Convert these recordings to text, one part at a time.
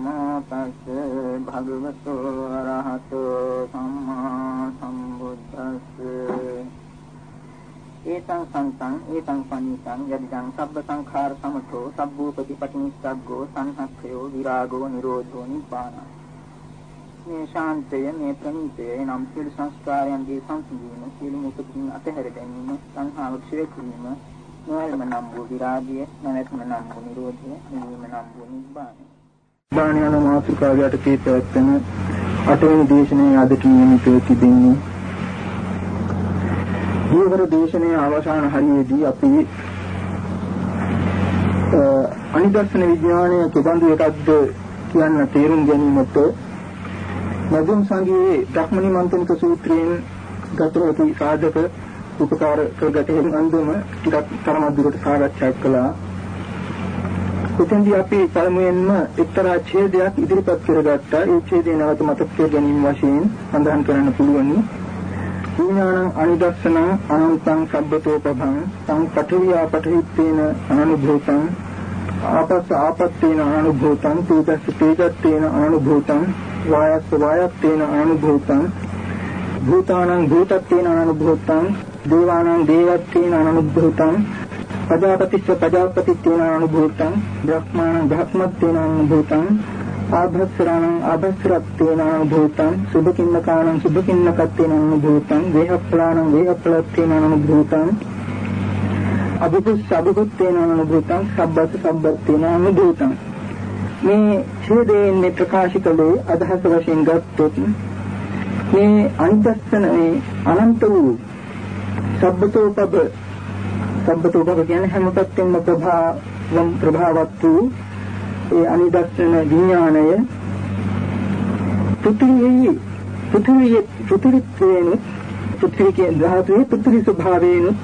නමෝ තස්ස භගවතු ආරහතෝ සම්මා සම්බුද්දස්ස. ඒතං සන්තං ඒතං පනිතං යදිදං සබ්බ සංඛාර සමතෝ සබ්බූපති පටිනිස්සග්ගෝ සංහක්ඛයෝ විරාගෝ නිරෝධෝ නිබ්බාන. මේ ශාන්තය මේ ප්‍රණීතය නම් සියලු සංස්කාරයන්ගේ සංසිඳීම සියලු මුකුතින් අතහැර ගැනීම සංහාව ක්ෂය කිරීම නොයල්ම නම් වූ විරාගය නැවැත්ම නම් වූ නිරෝධය නිවීම නම් වූ නිබ්බානය. බාණ්‍යන මාතෘකාවට කීපයක් වෙන අටවෙනි දේශනාවේ අදට නියමිතව තිබෙන්නේ දීවර දේශනයේ අවසාන හරියේදී අපි අනිදර්ශන විඥානය කෙබඳු එකක්ද කියන්න තේරුම් ගැනීමට නදුම් සංගයේ ධක්මනි මන්ත්‍රක සූත්‍රයෙන් ගතවතු සාධක උපකාර කරගත හැකි අන්දම ටිකක් තරමක් දුරට සාකච්ඡා කළා. එතෙන්දී අපි පළමුවෙන්ම එක්තරා ඡේදයක් ඉදිරිපත් කරගත්තා. ඒ ඡේදය නැවත මතක කර ගැනීම වශයෙන් සඳහන් කරන්න පුළුවන්. විඥානං අනිදස්සනං අනන්තං සබ්බතෝපභං සං පඨවියා පඨවිත්තේන අනුභූතං ආපස්ස ආපත්තේන අනුභූතං තේජස් තේජත්තේන අනුභූතං වායස්ස වායත්තේන අනුභූතං භූතානං භූතත්තේන අනුභූතං දේවානං දේවත්තේන අනුභූතං පජාපතිස්ස පජාපතිත්තේන අනුභූතං බ්‍රහ්මාණං බ්‍රහ්මත්තේන අනුභූතං ආභස්සරණං ආභස්සරත්තේන භූතං සුභකින්නකාණං සුභකින්නකත්තේන භූතං වේහප්පලාණං වේහප්පලත්තේන භූතං අභිපුස් අභිපුත්තේන භූතං සබ්බස් සබ්බත්තේන භූතං මේ ඡේදයෙන් මේ ප්‍රකාශ කළේ අදහස වශයෙන් ගත්තොත් මේ අනිදස්සන මේ අනන්ත වූ සබ්බතෝපබ සබ්බතෝපබ කියන්නේ හැම පැත්තෙම ප්‍රභාවම් ප්‍රභාවත් වූ ඒ අනිදස්සන විඥාණය පෘථිවියේ පෘථිවියේ පෘථිවිත්වේනුත් පෘථිවිකේ ධාතුවේ පෘථිවි ස්වභාවයෙන්ුත්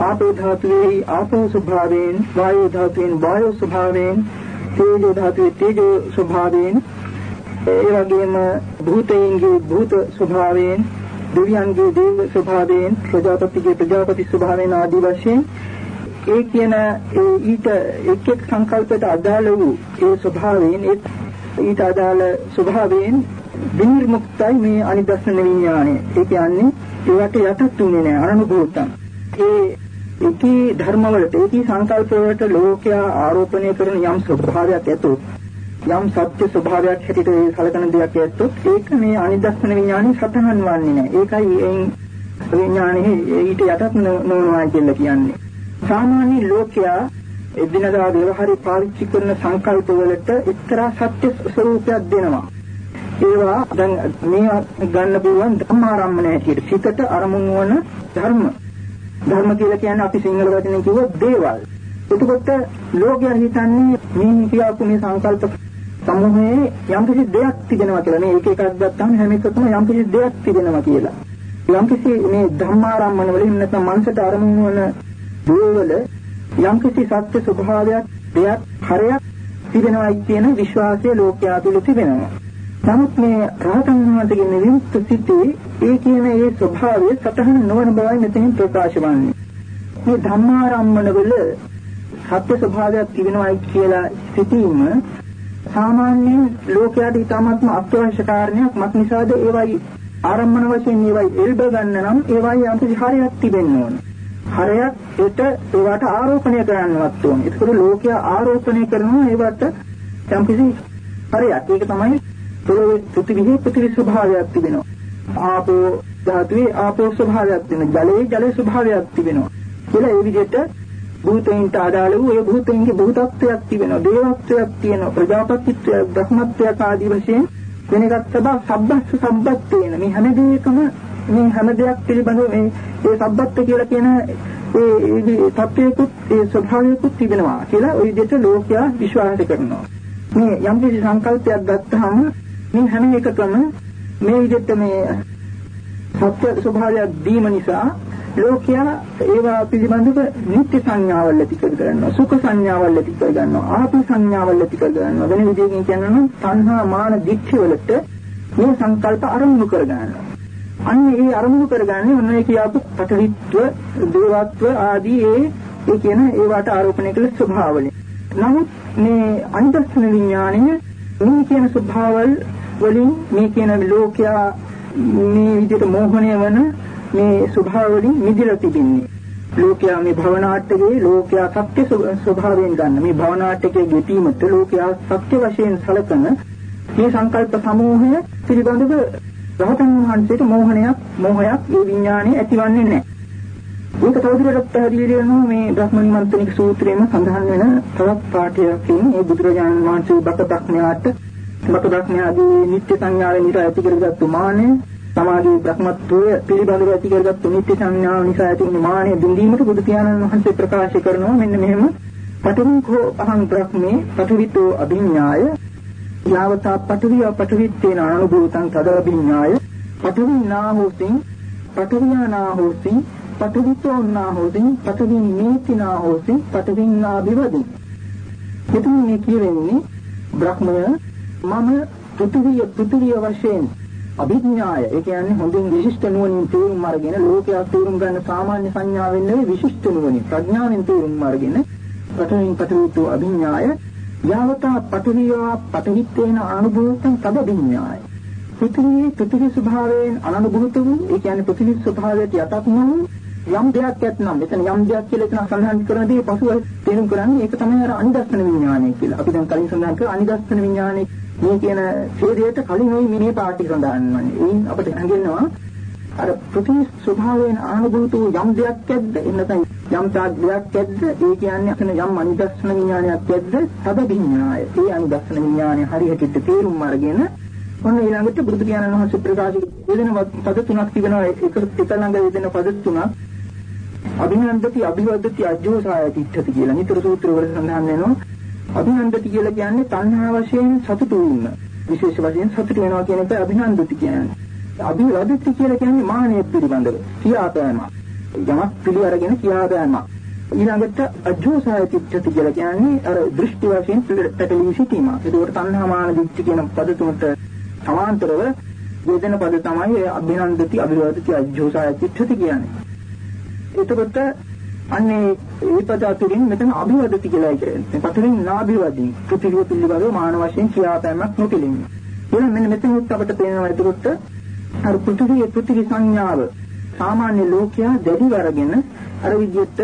ආපෝ ධාතුවේ ආපෝ ස්වභාවයෙන් වායෝ ධාතුවේ වායෝ ස්වභාවයෙන් තේජෝ ධාතුවේ තේජෝ ස්වභාවයෙන් ඒ වගේම භූතයන්ගේ භූත ස්වභාවයෙන් දෙවියන්ගේ දේව ස්වභාවයෙන් ප්‍රජාපතිගේ ප්‍රජාපති ස්වභාවයෙන් ආදී වශයෙන් ඒ කියන ඒ ඊට එක් එක් සංකල්පයට අදාළ වූ ඒ ස්වභාවයෙන් ඊට අදාළ ස්වභාවයෙන් විනිර්මුක්තයි මේ අනිදස්සන විඥානය. ඒ කියන්නේ ඒවට යටත් වෙන්නේ නැහැ අනුභූතං. ඒ ඒකී ධර්මවලට ඒකී සංකල්පවලට ලෝකයා ආරෝපණය කරන යම් ස්වභාවයක් ඇතොත් යම් සත්‍ය ස්වභාවයක් හැටියට ඒ සලකන දෙයක් ඇත්තොත් ඒක මේ අනිදස්සන විඥානේ සතහන් වන්නේ නැහැ. ඒකයි එයින් විඥානේ ඊට යටත් නොවනවා කියලා කියන්නේ. සාමාන්‍ය ලෝකයා එදිනදා ව්‍යවහාරي පාවිච්චි කරන සංකල්ප වලට එක්තරා සත්‍ය ස්වરૂපයක් දෙනවා. ඒවා දැන් මේ ගන්න පුළුවන් ධර්මාරම්මණය හැටියට සිතට අරමුණු වන ධර්ම. ධර්ම කියලා කියන්නේ අපි සිංහල වචනේ කිව්වොත් දේවල්. එතකොට ලෝකයා හිතන්නේ මේ කියපු මේ සංකල්ප සමූහයේ යම් කිසි දෙයක් තිබෙනවා කියලා. මේ එක එකක් ගත්තාම හැම එකකම යම් කිසි දෙයක් තිබෙනවා කියලා. යම් කිසි මේ ධර්මාරම්මන වලින් නැත්නම් මනසට අරමුණු වන දේවල යම්කිසි සත්‍ය ස්වභාවයක් දෙයක් හරයක් තිබෙනවායි කියන විශ්වාසය ලෝකයා තුළ තිබෙනවා. නමුත් මේ රහතන් වහන්සේගේ විමුක්ත සිටේ ඒ කියන ඒ ස්වභාවය සතහන් නොවන බවයි මෙතනින් ප්‍රකාශ වන්නේ. මේ ධම්මාරම්මන වල සත්‍ය ස්වභාවයක් තිබෙනවායි කියලා සිටීම සාමාන්‍යයෙන් ලෝකයාට ඉතාමත්ම අත්‍යවශ්‍ය කාරණයක් මත් නිසාද ඒවයි ආරම්මන වශයෙන් ඒවයි එල්බ ගන්න නම් ඒවයි යම්කිසි හරයක් තිබෙන්න ඕනේ. හරයක් ඒට ඒවට ආරෝපණය කරන්නවත් ඕනේ. ඒකවල ලෝකයා ආරෝපණය කරනවා ඒවට යම්කිසි හරයක්. ඒක තමයි පොළොවේ පෘථිවිහි පෘථිවි ස්වභාවයක් තිබෙනවා. ආපෝ ධාතුවේ ආපෝ ස්වභාවයක් තිබෙනවා. ජලයේ ජල ස්වභාවයක් තිබෙනවා. කියලා ඒ විදිහට භූතයින්ට අදාළ වූ ඒ භූතයින්ගේ භූතත්වයක් තිබෙනවා. දේවත්වයක් තියෙනවා. ප්‍රජාපතිත්වයක්, බ්‍රහ්මත්වයක් ආදී වශයෙන් වෙන එකක් සබා සබ්බස් සම්බත්තේන මේ හැම දෙයකම මේ හැම දෙයක් පිළිබඳව මේ ඒ සබ්බත් කියලා කියන ඒ තත්ත්වයකුත් ඒ ස්වභාවයකුත් තිබෙනවා කියලා ওই විදිහට ලෝකයා විශ්වාස කරනවා. මේ යම් කිසි සංකල්පයක් ගත්තාම මේ හැම එකකම මේ විදිහට මේ සත්‍ය ස්වභාවයක් දීම නිසා ලෝකයා ඒවා පිළිබඳව නිත්‍ය සංඥාවල් ඇති කර ගන්නවා සුඛ සංඥාවල් ඇති කර ගන්නවා ආපි සංඥාවල් ඇති කර ගන්නවා. වෙන විදිහකින් කියනවා තණ්හා මාන දික්ඛ වලට මේ සංකල්ප අරමුණු කර ගන්නවා. අන්න ඒ අරමුණු කරගන්නේ ඔන්න ඒ කියාපු පටවිත්ව දේවත්ව ආදී ඒ ඒ කියන ඒවට ආරෝපණය කළ ස්වභාවවලින්. නමුත් මේ අනිදස්සන විඥාණය මේ කියන ස්වභාවවල වලින් මේ කියන ලෝකයා මේ විදිහට මෝහණය වන මේ ස්වභාව වලින් මිදලා තිබෙන්නේ. ලෝකයා මේ භවනාට්‍යයේ ලෝකයා සත්‍ය ස්වභාවයෙන් ගන්න මේ භවනාට්‍යයේ ගෙතීමට ලෝකයා සත්‍ය වශයෙන් සැලකන මේ සංකල්ප සමූහය පිළිබඳව රහතන් වහන්සේට මෝහණයක් මෝහයක් ඒ විඥානේ ඇතිවන්නේ නැහැ. ඒක තවදුරටත් පැහැදිලි වෙනවා මේ බ්‍රහ්මනිමන්ත්‍රණික සූත්‍රයේම සඳහන් වෙන තවත් පාඨයකින් මේ බුදුරජාණන් වහන්සේ බකපක්ඥාට බකපක්ඥාගේ නිත්‍ය සංඥාවේ නිර ඇති කරගත්තු මානෙ සමාධි බ්‍රහ්මත්වය පිළිබඳව ඇති කරගත්තු නිත්‍ය සංඥාව නිසා ඇති වුණු මානෙ බින්දීමට බුදු පියාණන් වහන්සේ ප්‍රකාශ කරනවා. මෙන්න මෙහෙම. පඨවිකෝ අහං බ්‍රහ්මේ පඨවිතෝ අභිඥාය යාවතා පඨවිය පඨවිත්තේන අනුභූතං තදවිඥාය පඨවිනා හෝසින් පඨවියානා හෝසින් පඨවිතෝ නා හෝසින් පඨවින් නීතිනා හෝසින් පඨවින්නා විවදි එතන මේ කියවෙන්නේ බ්‍රහ්මය මම පෘථිවිය පෘථිවිය වශයෙන් අභිඥාය. ඒ කියන්නේ හොඳින් විශිෂ්ට නුවණින් තේරුම් අරගෙන ලෝකයක් තේරුම් ගන්න සාමාන්‍ය සංඥාවෙන් නෙවෙයි විශිෂ්ට නුවණින් ප්‍රඥාවෙන් තේරුම් අරගෙන පඨවින් පඨවිතු අභිඥාය. යාවතා පඨවියා පඨවිත්තේන අනුභූතං තබිඥාය පෘථිවියේ පෘථිවි ස්වභාවයෙන් අනනුභූත වූ ඒ කියන්නේ පෘථිවි ස්වභාවයට යටත් නොවු යම් දෙයක් ඇත්නම් මෙතන යම් දෙයක් කියලා එතන සඳහන් කරන දේ පසුව තේරුම් කරන්නේ ඒක තමයි අර අනිදස්සන විඥානය කියලා. අපි දැන් කලින් සඳහන් කළා අනිදස්සන විඥානය මේ කියන ඡේදයට කලින් ওই මිනේ පාටි සඳහන් වන්නේ. එයින් අපිට හැඟෙනවා අර පෘථිවි ස්වභාවයෙන් ආනුභූත වූ යම් දෙයක් ඇද්ද එන්නතයි යම් තාක් දෙයක් ඇද්ද ඒ කියන්නේ අතන යම් අනිදස්සන විඥානයක් ඇද්ද තද විඥාය. ඒ අනිදස්සන විඥානය හරියට තේරුම් අරගෙන ඔන්න ඊළඟට බුදු පියාණන් වහන්සේ ප්‍රකාශ දෙන පද තුනක් තිබෙනවා එක එක ළඟ දෙන පද තුනක් අභිනන්දති අභිවදති අජෝසාය තිට්ඨති කියලා. නිතර සූත්‍ර වල සඳහන් වෙනවා. අභිනන්දති කියලා කියන්නේ තණ්හා වශයෙන් සතුටු වීම. විශේෂ වශයෙන් සතුටු වෙනවා කියන එක අභිනන්දති කියන්නේ. අභිවදති කියලා කියන්නේ මානෙ පිළිබඳව කියාපෑම. යමක් පිළි අරගෙන කියාපෑම. ඊළඟට අජෝසාය තිට්ඨති කියලා කියන්නේ අර දෘෂ්ටි වශයෙන් පැටලී සිටීම. ඒකට තණ්හා මාන දිට්ඨි කියන පද තුනට සමාන්තරව වේදන පද තමයි අභිනන්දති අභිවදති අජෝසාය තිට්ඨති කියන්නේ. එතකොට අන්නේ ඒ පද අතුරින් මෙතන අභිවදති කියලා කියන්නේ. පතරින් නාභිවදී පෘථිවිය පිළිබඳව මාන වශයෙන් කියාපෑමක් නොකෙලින්නේ. එහෙනම් මෙන්න මෙතන උත් අපට පේනවා එතකොට අර පෘථිවිය පෘථිවි සංඥාව සාමාන්‍ය ලෝකයා දැඩිව අරගෙන අර විදිහට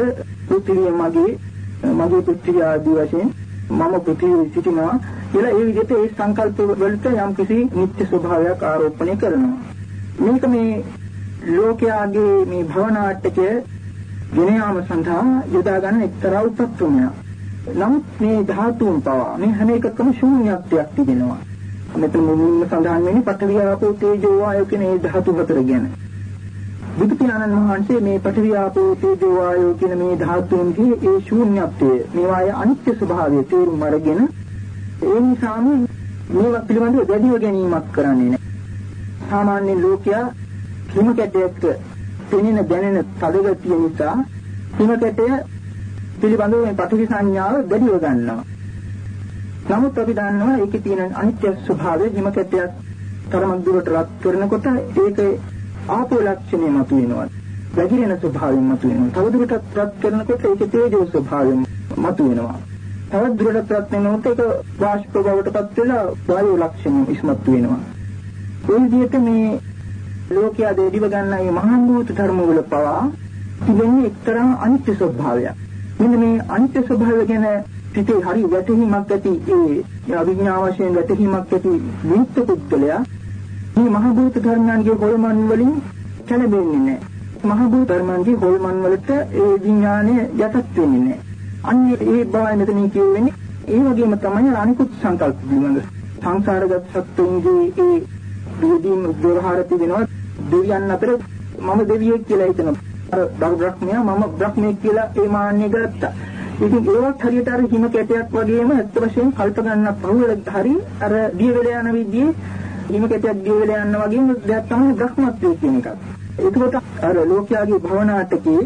පෘථිවිය මගේ මගේ පෘථිවිය ආදී වශයෙන් මම පෘථිවිය සිටිනවා කියලා ඒ විදිහට ඒ සංකල්ප වලට යම් කිසි නිත්‍ය ස්වභාවයක් ආරෝපණය කරනවා. මේක මේ ලෝකයාගේ මේ භවනාට්‍යකයේ ගෙන යාම සඳහා යොදා ගන්න එක්තරා උපක්‍රමයක්. නමුත් මේ ධාතුන් පවා මේ හැම එකකම ශූන්‍යත්වයක් තිබෙනවා. මෙතන මුලින්ම සඳහන් වෙන්නේ පඨවි ආපෝ තේජෝ වායෝ කියන මේ ධාතු හතර ගැන. බුදු පියාණන් වහන්සේ මේ පඨවි ආපෝ තේජෝ වායෝ කියන මේ ධාතුන්ගේ ඒ ශූන්‍යත්වය මේවායේ අනිත්‍ය ස්වභාවය තේරුම් අරගෙන ඒ නිසාම මේවා පිළිබඳව දැඩිව ගැනීමක් කරන්නේ නැහැ. සාමාන්‍ය ලෝකයා හිම කැටයක පෙනෙන දැනෙන තදගතිය නිසා හිමකටය පිළිබඳව මේ පටිඝ සංඥාව වැඩිව ගන්නවා. නමුත් අපි දන්නවා ඒකේ තියෙන අනිත්‍ය ස්වභාවය හිමකටය තරමක් දුරට රත් කරනකොට ඒකේ ආපෝ ලක්ෂණය මතුවෙනවා. වැగిරෙන ස්වභාවයෙන් මතුවෙනවා. තවදුරටත් රත් කරනකොට ඒකේ තේජෝ ස්වභාවයෙන් මතුවෙනවා. තවත් දුරටත් රත් වෙනකොට ඒක වාෂ්ප බවටපත් වෙලා වායු ලක්ෂණ ඉස්මතු වෙනවා. ඒ විදිහට මේ ලෝකයා දෙවිව ගන්න මේ මහා භූත ධර්ම වල පවා තිබෙන්නේ එක්තරා අනිත්‍ය ස්වභාවයක්. මෙන්න මේ අනිත්‍ය ස්වභාවය ගැන පිටේ හරි වැටහීමක් ඇති ඒ අවිඥා වශයෙන් වැටහීමක් ඇති විමුක්ත පුද්ගලයා මේ මහා භූත ධර්මයන්ගේ හොල්මන් වලින් කැළඹෙන්නේ නැහැ. මහා භූත ධර්මයන්ගේ හොල්මන් වලට ඒ විඥානය යටත් වෙන්නේ නැහැ. අන්නේ ඒ බවයි මෙතනින් කියවෙන්නේ. ඒ වගේම තමයි අනිකුත් සංකල්ප පිළිබඳ සංසාරගත සත්තුන්ගේ ඒ විදීම් ව්‍යවහාර තිබෙනවා දෙවියන් අතර මම දෙවියෙක් කියලා හිතනවා. අර බ්‍රහ්ම බ්‍රහ්මයා මම බ්‍රහ්මයෙක් කියලා ඒ මාන්නය ගත්තා. ඉතින් ඒවත් හරියට අර හිම කැටයක් වගේම ඇත්ත වශයෙන් කල්ප ගන්න පහුවල හරි අර දිය වෙල යන විදිහේ හිම කැටයක් දිය වෙල යන වගේම දෙයක් තමයි බ්‍රහ්මත්වය කියන එක. ඒකකොට අර ලෝකයාගේ භවනාටකේ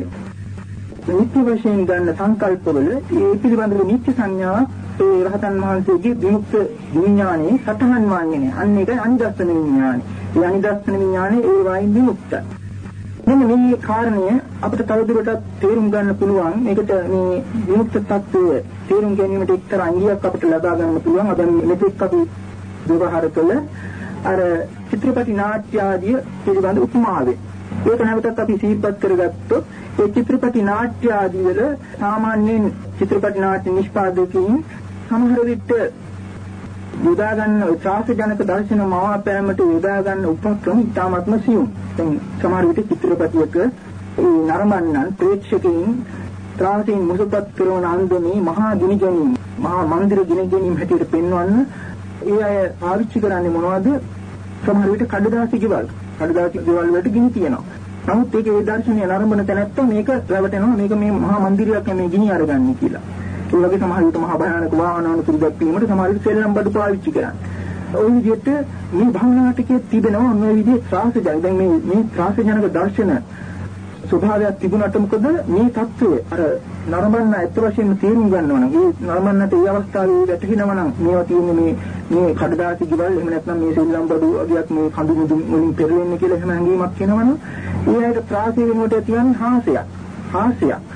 නිත්‍ය වශයෙන් ගන්න සංකල්පවල ඒ පිළිබඳව නිත්‍ය සංඥා ඒ රහතන් වහන්සේගේ විමුක්ත විඥානයේ සතහන් වන්නේ නැහැ. අන්න ඒකයි අනිදස්සන විඥානය. ඒ අනිදස්සන විඥානය ඒ වයින් විමුක්තයි. මෙන්න මේ කාරණය අපිට තවදුරටත් තේරුම් ගන්න පුළුවන්. මේකට මේ විමුක්ත tattවය තේරුම් ගැනීමට එක්තරා අංගයක් අපිට ලබා ගන්න පුළුවන්. අද මෙතෙක් අපි ව්‍යවහාර කළ අර චිත්‍රපටි නාට්‍ය ආදී පිළිබඳ උපමාවෙන්. ඒක නැවතත් අපි සිහිපත් කරගත්තොත් ඒ චිත්‍රපටි නාට්‍ය ආදී වල සාමාන්‍යයෙන් චිත්‍රපටි නාට්‍ය නිෂ්පාදකයින් සමහර විට යොදා ගන්න ත්‍රාසජනක දර්ශන මවාපෑමට යොදා ගන්න උපක්‍රම ඉතාමත්ම සියුම්. දැන් සමහර විට චිත්‍රපටයක ඒ නරඹන්නන් ප්‍රේක්ෂකයින් ත්‍රාසයෙන් මුසපත් කරන අන්දමේ මහා ගිනි ගැනීම, මහා මන්දිර ගිනි ගැනීම හැටියට පෙන්වන්න ඒ අය පාවිච්චි කරන්නේ මොනවද? සමහර විට කඩදාසි ගෙවල්. කඩදාසි ගෙවල් වලට ගිනි තියෙනවා. නමුත් ඒක ඒ දර්ශනය නරඹන තැනැත්තා මේක රැවටෙනවා මේක මේ මහා මන්දිරයක් මේ ගිනි අරගන්නේ කියලා. ඒ වගේ සමහර විට මහා භයානක වාහන අනුසුරු දැක්වීමට සමහර විට සෙල්ලම් බඩු පාවිච්චි කරන්නේ. ওই විදිහට මේ භවනාටකයේ තිබෙනවා මේ විදිහේ ත්‍රාසජනක. දැන් මේ මේ ත්‍රාසජනක දර්ශන ස්වභාවයක් තිබුණාට මොකද මේ தত্ত্বය අර නරඹන්න ඇත්ත වශයෙන්ම තේරුම් ගන්නවා නම් ඒ නරඹන්නට ඒ අවස්ථාවේ වැටහෙනවා නම් මේවා තියෙන්නේ මේ මේ කඩදාසි කිවල් එහෙම නැත්නම් මේ සෙල්ලම් බඩු අගියක් මේ කඳු මුදු වලින් පෙරලෙන්නේ කියලා එහෙම හැඟීමක් එනවනම් ඒ ඇයිට ත්‍රාසය වෙනකොට තියන්නේ හාසයක්. හාසයක්.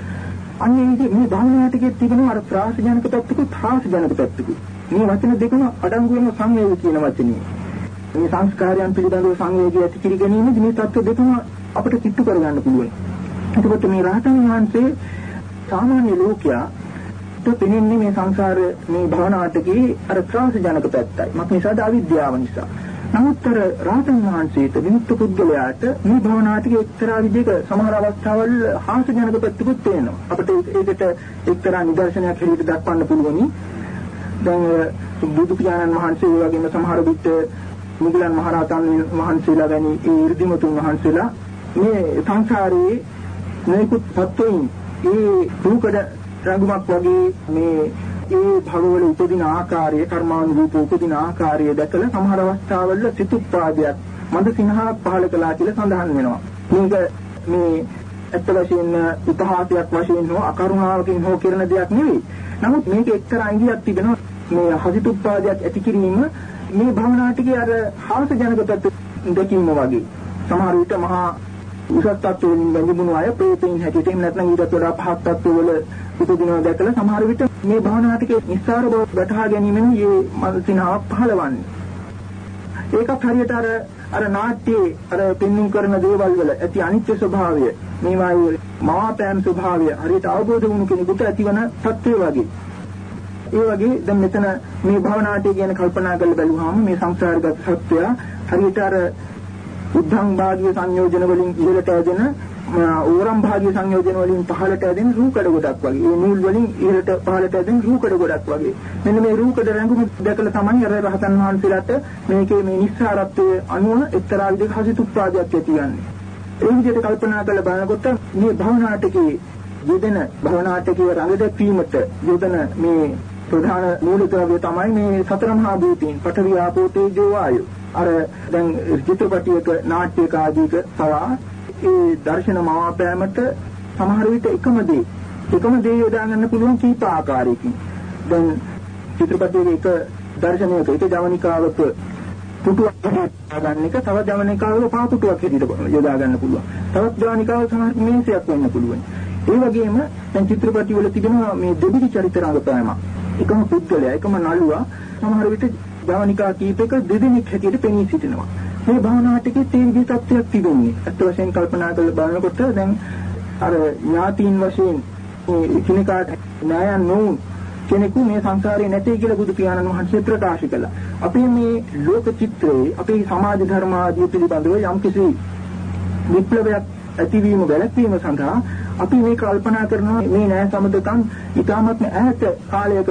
අන්නේ මේ මේ භාවනාටිකේ තිබෙන අර ප්‍රාසජනක පැත්තකුත් හාසජනක පැත්තකුත්. මේ වචන දෙකම අඩංගු වෙන සංවේගය කියන වචනේ. මේ සංස්කාරයන් පිළිබඳව සංවේගය ඇති කර ගැනීමදී මේ தත්ත්ව දෙකම අපිට කිට්ටු කරගන්න පුළුවන්. එතකොට මේ රහතන් වහන්සේ සාමාන්‍ය ලෝකයා තෙන්නේ මේ සංසාර මේ භවනාටකේ අර ප්‍රාසජනක පැත්තයි. මක් නිසාද අවිද්‍යාව නිසා. නමුත් අර රාතන් වහන්සේට විමුක්ත පුද්ගලයාට මේ භවනාටික එක්තරා විදිහක සමහර අවස්ථාවල් හාස්‍යජනක පැත්තකුත් තියෙනවා. අපිට ඒකට එක්තරා නිදර්ශනයක් හැටියට දක්වන්න පුළුවනි. දැන් බුදු පියාණන් වහන්සේ වගේම සමහර විට මුගලන් මහරහතන් වහන්සේලා වැනි ඒ 이르දිමතුන් වහන්සේලා මේ සංසාරයේ මේකුත් සත්වයින් ඒ රූකඩ රඟුමක් වගේ මේ ඒ භවවල උපදින ආකාරය කර්මානුරූප උපදින ආකාරය දැකලා සමහර අවස්ථාවල සිතුප්පාදයක් මන්ද සිනහාවක් පහල කළා කියලා සඳහන් වෙනවා. මේක මේ ඇත්ත වශයෙන්ම උපහාසයක් වශයෙන් හෝ අකරුණාවකින් හෝ කරන දෙයක් නෙවෙයි. නමුත් මේක එක්තරා අංගයක් තිබෙනවා මේ හසිතුප්පාදයක් ඇති කිරීම මේ භවනාටිකේ අර හාස ජනක පැත්ත දෙකීම වගේ. සමහර විට මහා උසස් තත්ත්වවලින් බැඳුණු අය ප්‍රේතයින් හැටියට එහෙම නැත්නම් ඊටත් වඩා පහත් තත්ත්වවල උපදිනවා දැකලා සමහර විට මේ භවනාටිකේ නිස්සාර බව වටහා ගැනීමෙන් මේ මනසිනාවක් පහළවන්නේ. ඒකත් හරියට අර අර නාට්‍යයේ අර පෙන්눔 කරන දේවල් වල ඇති අනිත්‍ය ස්වභාවය මේවායේ මාපෑම් ස්වභාවය හරියට අවබෝධ වුණු කෙනෙකුට ඇතිවන තත්ත්වය වගේ. ඒ වගේ දැන් මෙතන මේ භවනාටය ගැන කල්පනා කරලා බැලුවාම මේ සංසාරගත සත්‍යය හරියට අර උද්ධං භාගීය සංයෝජන වලින් ඉහළට ඇදෙන ඕරම් භාගීය සංයෝජන වලින් පහළට ඇදෙන රූකඩ ගොඩක් වගේ. ඒ නූල් වලින් ඉහළට පහළට ඇදෙන රූකඩ ගොඩක් වගේ. මෙන්න මේ රූකඩ රැඟුම දැකලා තමයි අර රහතන් වහන්සේලාට මේකේ මේ නිස්සාරත්වයේ අනුව එක්තරා විදිහක හසිතුප්පාදයක් ඇතිවන්නේ. ඒ විදිහට කල්පනා කරලා බලනකොට මේ භවනාටකේ යෙදෙන භවනාටකයේ රඟ දැක්වීමට යෙදෙන මේ ප්‍රධාන මූලිකවය තමයි මේ සතර මහා භූතීන් පඨවි ආපෝ තේජෝ වායෝ. අර දැන් චිත්‍රපටයක නාට්‍යක ආදීක පවා ඒ දර්ශන මවාපෑමට සමහර විට එකම දේ. එකම දේ යොදා ගන්න පුළුවන් කීප ආකාරයකින්. දැන් චිත්‍රපටයේ එක දර්ශනයක එක ජවනිකාවක පුටුවක් ගන්න එක තව ජවනිකාවක පාපුටුවක් හැටියට යොදා ගන්න පුළුවන්. තවත් ජවනිකාවක සමහර මේසයක් වෙන්න පුළුවන්. ඒ වගේම දැන් චිත්‍රපටි වල තිබෙන මේ දෙබිඩි චරිත රංගපෑම එකම පුද්ගලයා එකම නළුවා සමහර විට භවනිකා කීපයක දෙදෙනෙක් හැටියට පෙනී සිටිනවා. මේ භවනාටකේ තේ විදිහේ තත්ත්වයක් තිබෙන්නේ. අත් වශයෙන් කල්පනා කරලා බලනකොට දැන් අර ඥාතීන් වශයෙන් කිනකාට ණයන් නොවුන් කෙනෙකු මේ සංසාරේ නැtei කියලා බුදු පියාණන් වහන්සේ ප්‍රකාශ කළා. අපේ මේ ලෝක චිත්‍රයේ අපේ සමාජ ධර්ම ආදී පිළිබඳව යම්කිසි විප්ලවයක් ඇතිවීම වැළැක්වීම සඳහා අපි මේ කල්පනා කරනවා මේ ණය සම්බන්ධකම් ඊටමත් ඈත කාලයක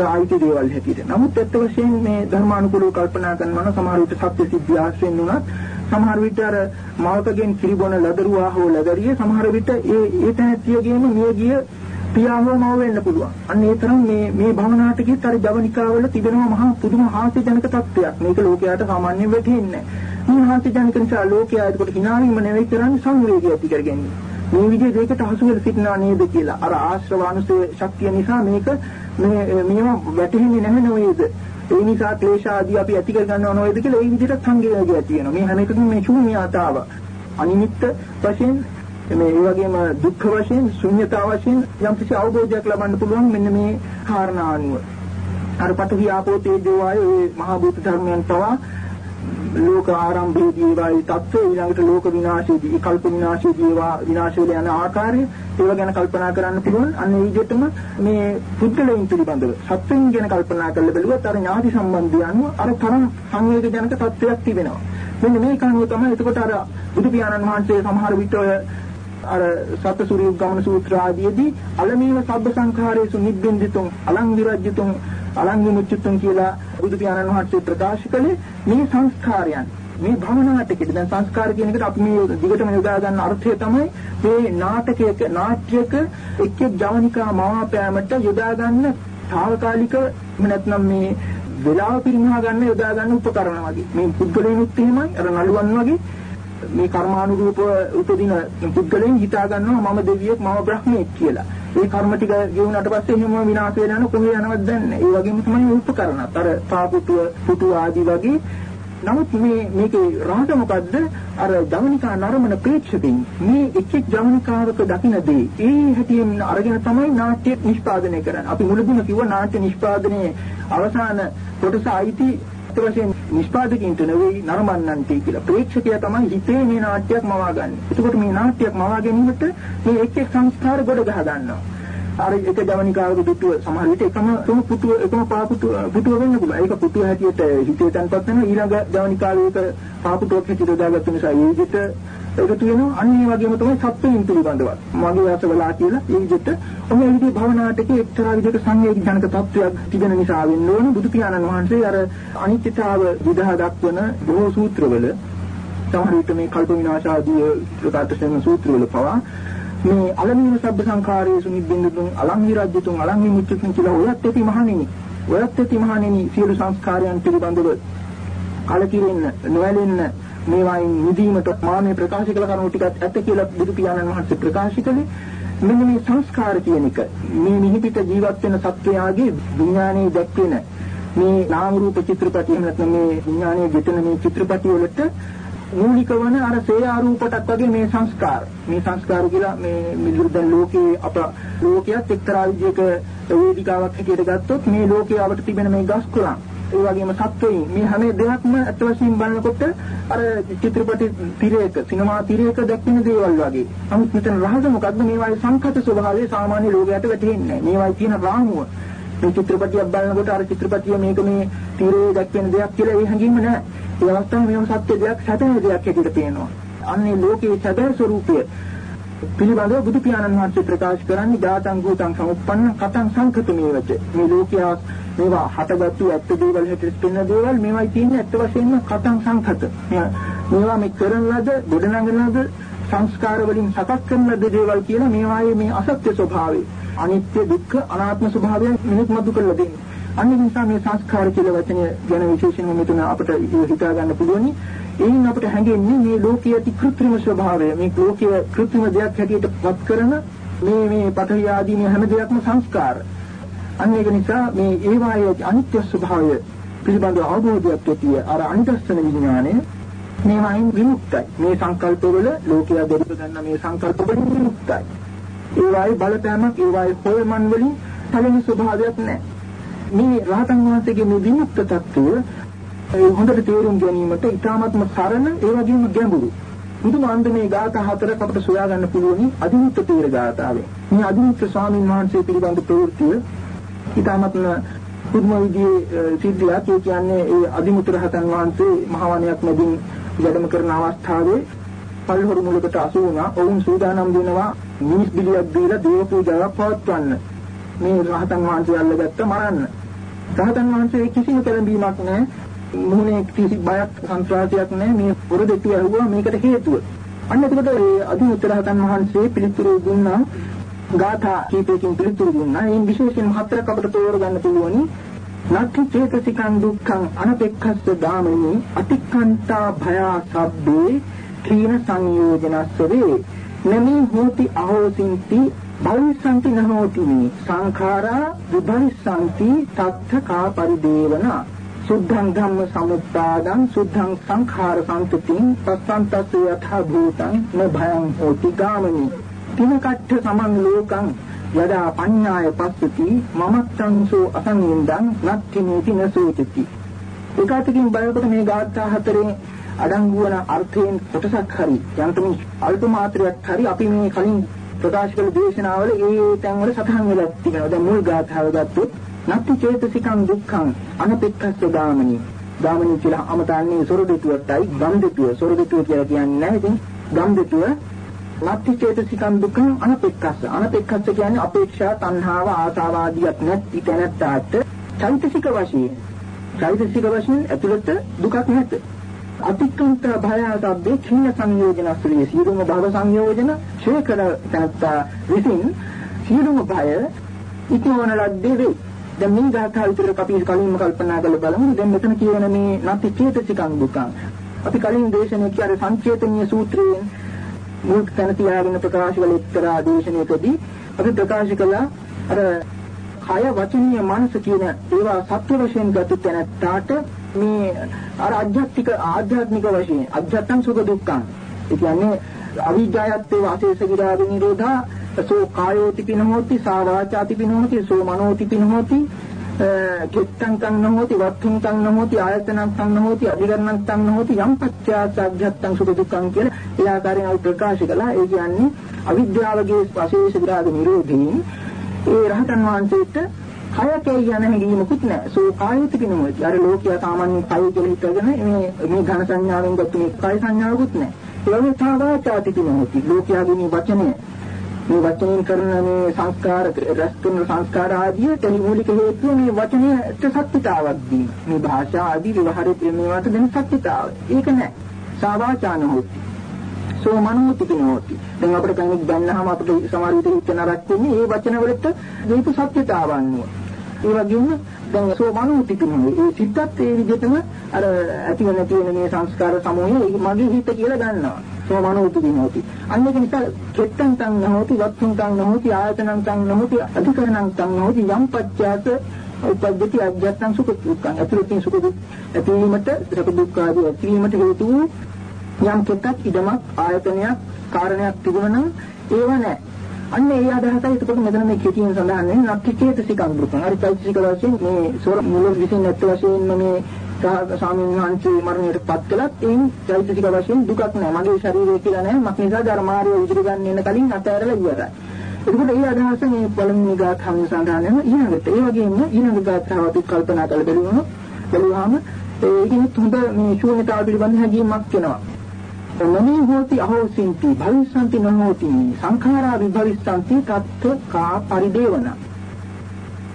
ආයිති දේවල් හැටියට. නමුත් ඇත්ත වශයෙන් මේ ධර්මානුකූලව කල්පනා කරනවා නම් සමහර විට සත්‍ය සිද්ධිය ආශ්‍රයෙන් උනත් සමහර විට අර මවකගෙන් කිරිබොන ලදරුවා හෝ ලදරිය සමහර විට ඒ ඒ තැනැත්තියගේම මිය ගිය පියාවෝ මව වෙන්න පුළුවන්. අන්න ඒ තරම් මේ මේ භවනාට කිත් අර ජවනිකාවල තිබෙනවා මහා පුදුම හාස්‍යජනක තත්ත්වයක්. මේක ලෝකයට සාමාන්‍යයෙන් වෙටෙන්නේ නැහැ. මේ හාස්‍යජනක නිසා ලෝකයා ඒකට hinaවීම නෙවෙයි කරන්නේ සංවේගය ඇති කරගන්නේ. මේ විදිහේ දෙයකට හසු වෙලා සිටිනා නේද කියලා. අර ආශ්‍රවානුසේ ශක්තිය නිසා මේක මේ මේවා වැටෙන්නේ නැහැ නේද? ඒ නිසා ක්ලේශ ආදී අපි ඇති කර ගන්නව නේද කියලා ඒ විදිහට සංගයය තියෙනවා. මේ හැම එකකින්ම මේ ශූන්‍යතාව අනිමිත්ත වශයෙන් මේ ඒ වගේම දුක්ඛ වශයෙන් ශුන්‍යතාව වශයෙන් යම් කිසි අවබෝධයක් ලබන්න පුළුවන් මෙන්න මේ කාරණා අනුව. අර පඨවි ආපෝ තේජෝ වායෝ මේ මහා භූත ධර්මයන් පවා ලෝක ආරම්භයේදී ඒවායි තත්ත්වය ඊළඟට ලෝක විනාශයේදී කල්ප විනාශයේදී ඒවා විනාශ වෙලා යන ආකාරය ඒව ගැන කල්පනා කරන්න පුළුවන්. අන්න ඒ විදිහටම මේ පුද්ගලයන් පිළිබඳව සත්‍යයන් ගැන කල්පනා කරලා බැලුවොත් අර ඥාති සම්බන්ධය අනුව අර තරම් සංවේගජනක තත්ත්වයක් තිබෙනවා. මෙන්න මේ කණුව තමයි එතකොට අර බුදු පියාණන් වහන්සේ සමහර විට ඔය අර සත්සුරිය ගමන සූත්‍ර ආදීදී අලමීව සබ්බ සංඛාරේසු නිබ්බින්දිතුං අලං විරජ්‍යතුං අලං විමුච්චතුං කියලා බුදු පියාණන් වහන්සේ ප්‍රකාශ කළේ මේ සංස්කාරයන් මේ භවනාටකෙට දැන් සංස්කාර කියන එකට අපි මේ දිගටම යොදා ගන්න අර්ථය තමයි මේ නාටකයක නාට්‍යයක එක් එක් ජවනිකා මවාපෑමට යොදා ගන්න తాවකාලික නැත්නම් මේ වෙලාව පිරිනවා ගන්න යොදා ගන්න උපකරණ වගේ. මේ පුද්ගලයන්ුත් එහෙමයි අර නළුවන් වගේ. මේ කර්මානුරූප උපදින පුද්ගලයන් හිතා ගන්නවා මම දෙවියෙක් මම බ්‍රහ්මෙක් කියලා. ඒ කර්ම ටික ගෙවුනට පස්සේ එහෙම විනාශ වෙලා යන කොහේ යනවද දන්නේ නැහැ. ඒ වගේම තමයි උපකරණත්. අර පාපුතුව පුතු ආදී වගේ නමුත් මේ මේකේ රහස මොකද්ද? අර ජවනිකා නරමන ප්‍රේක්ෂකයන් මේ එක් එක් ජවනිකාවක දකින දේ ඒ හැටියෙන් අරගෙන තමයි නාට්‍ය නිෂ්පාදනය කරන්නේ. අපි මුලදීම කිව්වා නාට්‍ය නිෂ්පාදනයේ අවසාන කොටස අයිති වශයෙන් නිෂ්පාදකින්ට නෙවෙයි නරඹන්නන්ට කියලා. ප්‍රේක්ෂකයා තමයි හිතේ මේ නාට්‍යයක් මවාගන්නේ. එතකොට මේ නාට්‍යයක් මවා ගැනීමට මේ එක් එක් සංස්කාර ගොඩ ගහ ගන්නවා. අර එක ජවනිකාවක පුතුව සමහර විට එකම තුන පුතුව එකම පාපුතුව පුතුව වෙන්න පුළුවන්. ඒක පුතුව හැටියට හිතේ තැන්පත් වෙනවා. ඊළඟ ජවනිකාවේ ඒක පාපුතුවක් හැටියට දාගත්තු නිසා ඒ විදිහට එකතු වෙනවා අන්න ඒ වගේම තමයි සත්වයින් පිළිබඳව. මගේ වාසවලා කියලා ඒ විදිහට ඔය විදිහේ භවනාටකේ එක්තරා විදිහක සංවේගී ජනක තත්වයක් තිබෙන නිසා වෙන්න ඕන. බුදු පියාණන් වහන්සේ අර අනිත්‍යතාව විදහා දක්වන බොහෝ සූත්‍රවල සමහර විට මේ කල්ප විනාශ ආදී ප්‍රකාශ කරන සූත්‍රවල පවා මේ අලමීන සබ්බ සංඛාරයේ සුනිබ්බින්දුතුන් අලං විරජ්‍යතුන් අලං විමුක්තිතුන් කියලා ඔයත් ඇති මහණෙනි. ඔයත් ඇති මහණෙනි සියලු සංස්කාරයන් පිළිබඳව කලකිරෙන්න නොඇලෙන්න මේවායින් නිදීමට මා මේ ප්‍රකාශ කළ කරුණු ටිකත් ඇත්ත කියලා බුදු පියාණන් වහන්සේ ප්‍රකාශ කළේ. මෙන්න මේ සංස්කාර කියන එක. මේ නිහිපිට ජීවත් වෙන සත්වයාගේ විඥානයේ දැක්වෙන මේ නාම රූප චිත්‍රපටි එහෙම නැත්නම් මේ විඥානයේ ගෙතන මේ චිත්‍රපටි වලට මූලික වන අර සේ ආරූපටක් වගේ මේ සංස්කාර. මේ සංස්කාර කියලා මේ මිදුරුදන් ලෝකේ අප ලෝකයක් එක්තරා විදිහක වේදිකාවක් හැටියට ගත්තොත් මේ ලෝකයේ අපට තිබෙන මේ ගස් කොළන් ඒ වගේම සත්වයින් මේ හැම දෙයක්ම අත් වශයෙන් බලනකොට අර චිත්‍රපටි තිරයක සිනමා තිරයක දැක්වෙන දේවල් වගේ. නමුත් මෙතන රහස මොකද්ද මේවායේ සංකත ස්වභාවය සාමාන්‍ය ලෝකයට වැටහෙන්නේ නැහැ. මේවායේ තියෙන රාමුව මේ චිත්‍රපටියක් බලනකොට අර චිත්‍රපටිය මේක මේ තිරයේ දැක්වෙන දෙයක් කියලා ඒ හැඟීම නැහැ. ඒ අවස්ථාවේ මේව සත්‍ය දෙයක් සැබෑ දෙයක් හැටියට පේනවා. අන්නේ ලෝකයේ සැබෑ ස්වરૂපය පිළිබඳව බුදු පියාණන් වහන්සේ ප්‍රකාශ කරන්නේ ජාතං භූතං සමුප්පන්න කතං සංකත මේවච මේ ලෝකයා මේවා හටගත්තු ඇත්ත දේවල් හැටියට පෙනෙන දේවල් මේවායි තියෙන්නේ ඇත්ත වශයෙන්ම කතං සංකත මේවා මේ කරන ලද ගොඩනගන ලද සංස්කාර වලින් සකස් කරන ලද දේවල් කියලා මේවායේ මේ අසත්‍ය ස්වභාවය අනිත්‍ය දුක්ඛ අනාත්ම ස්වභාවය මිනිත් මතු කරලා දෙන්නේ අන්න නිසා මේ සංස්කාර කියලා වචනය ගැන විශේෂයෙන්ම මෙතන අපිට හිතා ගන්න පුළුවන්. එයින් අපිට හැඟෙන්නේ මේ ලෝකයේ ඇති કૃත්‍රිම ස්වභාවය මේ ලෝකයේ કૃත්‍රිම දෙයක් හැටියට පත් කරන මේ මේ පඨවි ආදී මේ හැම දෙයක්ම සංස්කාර. අන්න ඒක නිසා මේ ඒ වායේ අනිත්‍ය ස්වභාවය පිළිබඳ අවබෝධයක් ඇතිව අර අනිදස්සන විඥානය මේ වයින් විමුක්තයි. මේ සංකල්පවල ලෝකයා දෙබ ගන්න මේ සංකල්පවල විමුක්තයි. ඒ වායේ බලපෑමක් ඒ වායේ හොයමන් වලින් තලෙන ස්වභාවයක් නැහැ. මේ රහතන් වහන්සේගේ මේ විමුක්ත tattව හොඳට තේරුම් ගැනීමට ඉතාමත්ම සරණ ඒ වගේම ගැඹුරු. මුදුම අන්දමේ ගාථා හතරක් අපට සොයා ගන්න පුළුවන් අදිමුත්ත තීර ගාථාවේ. මේ අදිමුත්ත ස්වාමීන් වහන්සේ පිළිබඳ ප්‍රවෘත්තිය ඊටාත්ම පුදුම විදිහේ සිද්ධියක් ඒ කියන්නේ ඒ අදිමුත්ත රහතන් වහන්සේ මහවණයක් මැදින් වැඩම කරන අවස්ථාවේ පල්හොරු මුලකට අසු වුණා. ඔවුන් සූදානම් වෙනවා මිනිස් බිලියක් දීලා දේව පූජාවක් පවත්වන්න. මේ රහතන් වහන්සේ අල්ලගත්ත මරන්න. රහතන් වහන්සේ කිසිම කලඹීමක් නැහැ. මොහොනේ කිසි බයක් සංස්කාරයක් නැහැ මේ පොරදෙට්ටු ඇහුවා මේකට හේතුව. අන්න එතකොට ඒ අදිමුත්තරහතන් වහන්සේ පිළිතුරු දුන්නා ගාථා කීපයකින් පිළිතුරු දුන්නා. ඒ විශේෂයෙන් හතරක් අපිට තෝරගන්න පුළුවනි. නත්ති චේතසිකං දුක්ඛං අනපෙක්ඛස්ස දාමනි අතික්ඛන්තා භයා සබ්බේ තීන සංයෝජනස්සවේ නමි හෝති අහෝසින්ති භවිස්සන්ති නහෝති මේ සංඛාරා විභවිස්සන්ති තත්ථකා පරිදේවන සුද්ධං ධම්ම සමුප්පාදං සුද්ධං සංඛාර සම්පතින් පස්සන්තස්ස යථා භූතං නභයං හෝති ගාමනි තිනකට්ඨ සමන් ලෝකං යදා පඤ්ඤාය පස්සති මමත්තංසෝ අසංින්දං නත්ති නීති නසෝචති ඒකටකින් බලකොට මේ ගාථා හතරේ අඩංගු වන අර්ථයෙන් කොටසක් හරි යන්තමින් අල්ප මාත්‍රයක් හරි අපි මේ කලින් ප්‍රකාශ කළ දේශනාවල ඒ ඒ තැන්වල සටහන් වෙලා තිබෙනවා. දැන් මුල් ගාථාව ගත්තොත් නත්ති චේතසිකං දුක්ඛං අනපෙක්ඛස්ස දාමනි. දාමනි කියලා අමතන්නේ සොරදෙතුවටයි ගම්දෙතුව. සොරදෙතුව කියලා කියන්නේ නැහැ ඉතින් ගම්දෙතුව නත්ති චේතසිකං දුක්ඛං අනපෙක්ඛස්ස. අනපෙක්ඛස්ස කියන්නේ අපේක්ෂා, තණ්හාව, ආසාව ආදියක් නැති තැනට චෛතසික වශයෙන් චෛතසික වශයෙන් ඇතුළත දුකක් නැත. අතික්කන්ත භයාසබ්බේ චින්න සංයෝජනස්ත්‍රයේ සියලුම භව සංයෝජන ශේකර තත්තා විසින් සියලුම භය ඉක්මවන ලද්දේ වේ. දැන් මේ ගාථා විතර අපි කලින්ම කල්පනා කරලා බලමු. දැන් මෙතන කියන මේ නැති චේතසිකං දුකං. අපි කලින් දේශනා කියාර සංචේතනීය සූත්‍රයෙන් මුල් තැන තියාගෙන ප්‍රකාශ කළ එක්තරා දේශනාවකදී අපි ප්‍රකාශ කළා අර කය වචනීය මනස කියන ඒවා සත්‍ය වශයෙන් ගත තැනට මේ අර අධ්‍යාත්මික ආධ්‍යාත්මික වශයෙන් අධ්‍යාත්ම සුඛ දුක්ඛං. ඒ කියන්නේ අවිජ්ජායත්තේ වාසේස විරාග නිරෝධා සෝ කායෝති පිනහෝති සා වාචාති පිනහෝති සෝ මනෝති පිනහෝති කෙත්තං කං නහෝති වත්තුං කං නහෝති ආයතනං කං නහෝති අධිකරණං කං නහෝති යම් පච්චාස අධ්‍යාත්ම සුඛ දුක්ඛං කියලා ඒ ආකාරයෙන් අපි ප්‍රකාශ කළා ඒ කියන්නේ අවිද්‍යාවගේ වාසේස විරාග නිරෝධයෙන් ඒ රහතන් වහන්සේට කය කියන හැඟීමකුත් නැහැ. සෝ කායික පිනමති. අර ලෝකයා සාමාන්‍ය කය කියලා හිතගෙන මේ මේ ඝන සංඥාවෙන් ගත්ත මේ කය සංඥාවකුත් නැහැ. ඒ වගේ තාවාචාති පිනමති. ලෝකයාගේ මේ වචනය මේ වචනෙන් කරන මේ සංස්කාර රැස් කරන සංස්කාර ආදී තනි මූලික හේතුව මේ වචනයට සත්‍යතාවක් දීම. මේ භාෂා ආදී ව්‍යවහාරයේ මේවට දෙන සත්‍යතාව. ඒක නැහැ. සාවාචාන හොති. සෝ මනෝති කිනෝති. දැන් අපිට කෙනෙක් දැන්නහම අපිට සමහර විට හිත නරක් වෙන්නේ මේ වචන වලට දීපු සත්‍යතාවන්ව. ඒ වගේම දැන් සෝ මනෝති කිනෝ. ඒ සිතත් ඒ විදිහටම අර ඇති වෙන තියෙන මේ සංස්කාර සමූහය මගේ හිත කියලා ගන්නවා. සෝ මනෝති කිනෝති. අන්න ඒක නිසා කෙත්තං තං නහෝති වත්තුං තං නහෝති ආයතනං තං නහෝති අධිකරණං තං නහෝති යම් පච්චාත උපද්දති අධ්‍යාත්ම සුඛ දුක්ඛං අතුරුකින් සුඛ දුක් ඇතිවීමට සුඛ දුක්ඛ ආදී ඇතිවීමට හේතු යම් කෙතක් ඉදමක් ආයතනයක් කාරණයක් තිබුණා නම් ඒව නැහැ. අන්න ඒ අදහසයි එතකොට මෙතන මේ කෙටියෙන් සඳහන් වෙන්නේ නක්කිචේත සිකම්බුකම්. හරි චෛතසික වශයෙන් මේ සෝර මුල විසින් නැත් වශයෙන්ම මේ ස්වාමීන් වහන්සේ මරණයට පත් කළත් එයින් චෛතසික වශයෙන් දුකක් නැහැ. මගේ ශරීරය කියලා නැහැ. මක් නිසා ධර්මාරිය විදිහට ගන්න එන්න කලින් අතහැරලා ඉවරයි. එතකොට ඒ අදහස මේ පළමුව ගාථාවෙන් සඳහන් වෙනවා ඊළඟට. ඒ වගේම ඊළඟ ගාථාව අපි කල්පනා කරලා බලුවම බලුවාම ඒකෙත් හොඳ මේ ශූන්‍යතාව පිළිබඳ හැඟීමක් වෙනවා. නමී හෝති අහෝසින්ති භවිස්සන්ති නහෝති සංඛාරා විභවිස්සන්ති තත්ත කා පරිදේවන.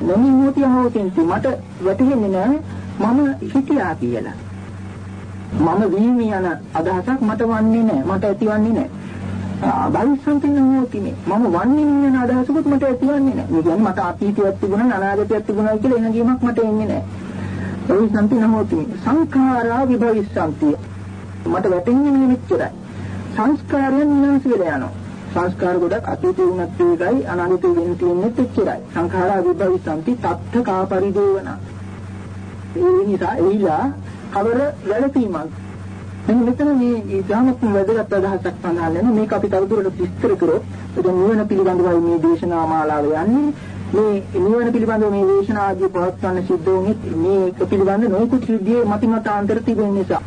නමී හෝති අහෝසින්ති මට වැටහෙන්නේ නැහැ මම හිතියා කියලා. මම වීමි යන අදහසක් මට වන්නේ නැහැ මට ඇතිවන්නේ නැහැ භවිස්සන්ති නහෝති මම වන්නේ යන අදහසකුත් මට ඇතිවන්නේ නැහැ මේ කියන්නේ මට අතීතයක් තිබුණා අනාගතයක් තිබුණා කියලා එනගීමක් මට එන්නේ නැහැ භවිස්සන්ති නහෝති සංඛාරා විභවිස්සන්ති. මට වැටෙන්නේ මේ මෙච්චරයි. සංස්කාරයන් විනාශ වෙලා යනවා. සංස්කාර ගොඩක් අතීතේ වුණත් ඒකයි අනාගතේ වෙන්න තියෙන්නේ එච්චරයි. සංඛාරා විභවිසන්ති තත්ත කාපරිදේවන. ඒ නිසා එයිලා කවර වැළපීමක්. දැන් මෙතන මේ ඊටමත් වැදගත් අදහසක් සඳහන් වෙනවා. මේක අපි තවදුරටත් විස්තර කරොත් දැන් නිවන පිළිබඳව මේ දේශනා මාලාව යන්නේ මේ නිවන පිළිබඳව මේ දේශනා ආදී පවත්වන්න සිද්ධ වුණේ මේක පිළිබඳ නොයෙකුත් විදිහේ මතිමතාන්තර තිබෙන නිසා.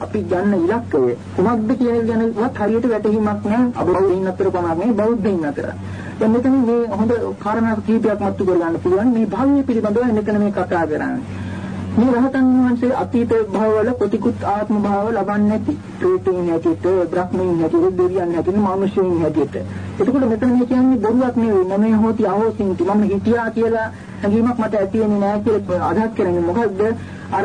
අපි ගන්න ඉලක්කය කුමක්ද කියන එක ගැනවත් හරියට වැටහීමක් නැහැ අබෞද්ධයින් අතර පමණක් නෙවෙයි බෞද්ධයින් අතර. දැන් මෙතන මේ හොඳ කාරණා කීපයක් මතු කර ගන්න පුළුවන් මේ භාවය පිළිබඳව මෙතන මේ කතා කරන්නේ. මේ රහතන් වහන්සේ අතීත භවවල ප්‍රතිකුත් ආත්ම භාව ලබන්නේ නැති ප්‍රේතයන් හැටියට බ්‍රහ්මයන් හැටියට දෙවියන් හැටියට මානුෂයන් හැටියට. එතකොට මෙතන මේ කියන්නේ බොරුවක් නෙවෙයි. මම හොති අහෝසින්ති මම හිතියා කියලා හැඟීමක් මට ඇති වෙන්නේ නැහැ කියලා අදහස් කරන්නේ මොකද්ද? අර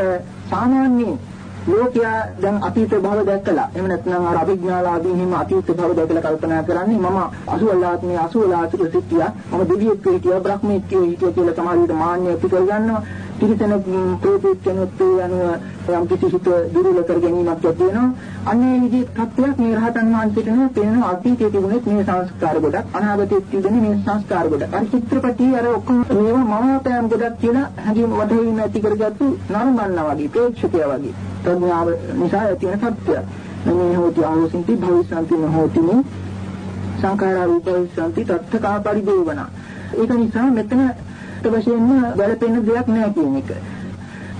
සාමාන්‍යයෙන් ලෝකයා දැන් අතීත භව දැක්කලා එහෙම නැත්නම් අර අභිඥාලාදී හිම අතීත භව දැකලා කල්පනා කරන්නේ මම අසුවලාත්මේ අසුවලාතුක සිටියා මම දෙවියෙක් හිටියා බ්‍රහ්මෙක් හිටියා කියලා සමහර විට මාන්නය ඇති කරගන්නවා තිරිසන ප්‍රේතෙක් කෙනෙක් යනුව යම් කිසි හිත දුර්වල කර ගැනීමක් ඇති වෙනවා අන්නේ විදිහේ තත්ත්වයක් මේ රහතන් වහන්සේට නේ පේන අතීතයේ තිබුණේ මේ සංස්කාර ගොඩක් අනාගතයේ තිබෙන්නේ මේ සංස්කාර ගොඩක් අර චිත්‍රපටි අර ඔක්කොම මේවා මනෝපයන් ගොඩක් කියලා හැඟීම් වටහින්න ඇති කරගත්තු නරඹන්නා වගේ ප්‍රේක්ෂකයා වගේ ප්‍රඥාව නිසා ඇති වෙන සත්‍යයක්. මේ හෝති ආලෝසින්ති භවිසන්ති නොහෝති මේ සංඛාරා රූපවිසන්ති තත්ථකා පරිදේවන. ඒක නිසා මෙතන වශයෙන්ම ගැලපෙන දෙයක් නෑ කියන එක.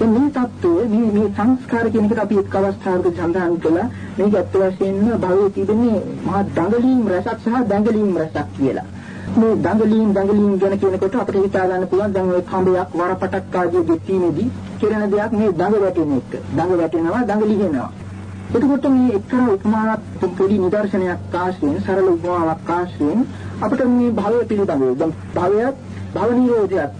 මේ தত্ত্বය මේ මේ සංස්කාර කියන එකට අපි එක් අවස්ථාවක සඳහන් කළා මේක ඇත්ත වශයෙන්ම භවයේ තිබෙන්නේ මහා දඟලීම් රසක් සහ දඟලීම් රසක් කියලා. මේ දඟලීම් දඟලීම් ගැන කියනකොට අපිට හිතා ගන්න පුළුවන් දැන් ওই කඹයක් වරපටක් ආදී දෙකීමේදී කෙරෙන දෙයක් මේ දඟ වැටෙන එක. දඟ වැටෙනවා දඟලිනවා. එතකොට මේ එක්තරා උපමාවක් පොඩි නිදර්ශනයක් ආශ්‍රයෙන් සරල උපමාවක් ආශ්‍රයෙන් අපිට මේ භවය පිළිබඳව දැන් භවයත් භව නිරෝධයත්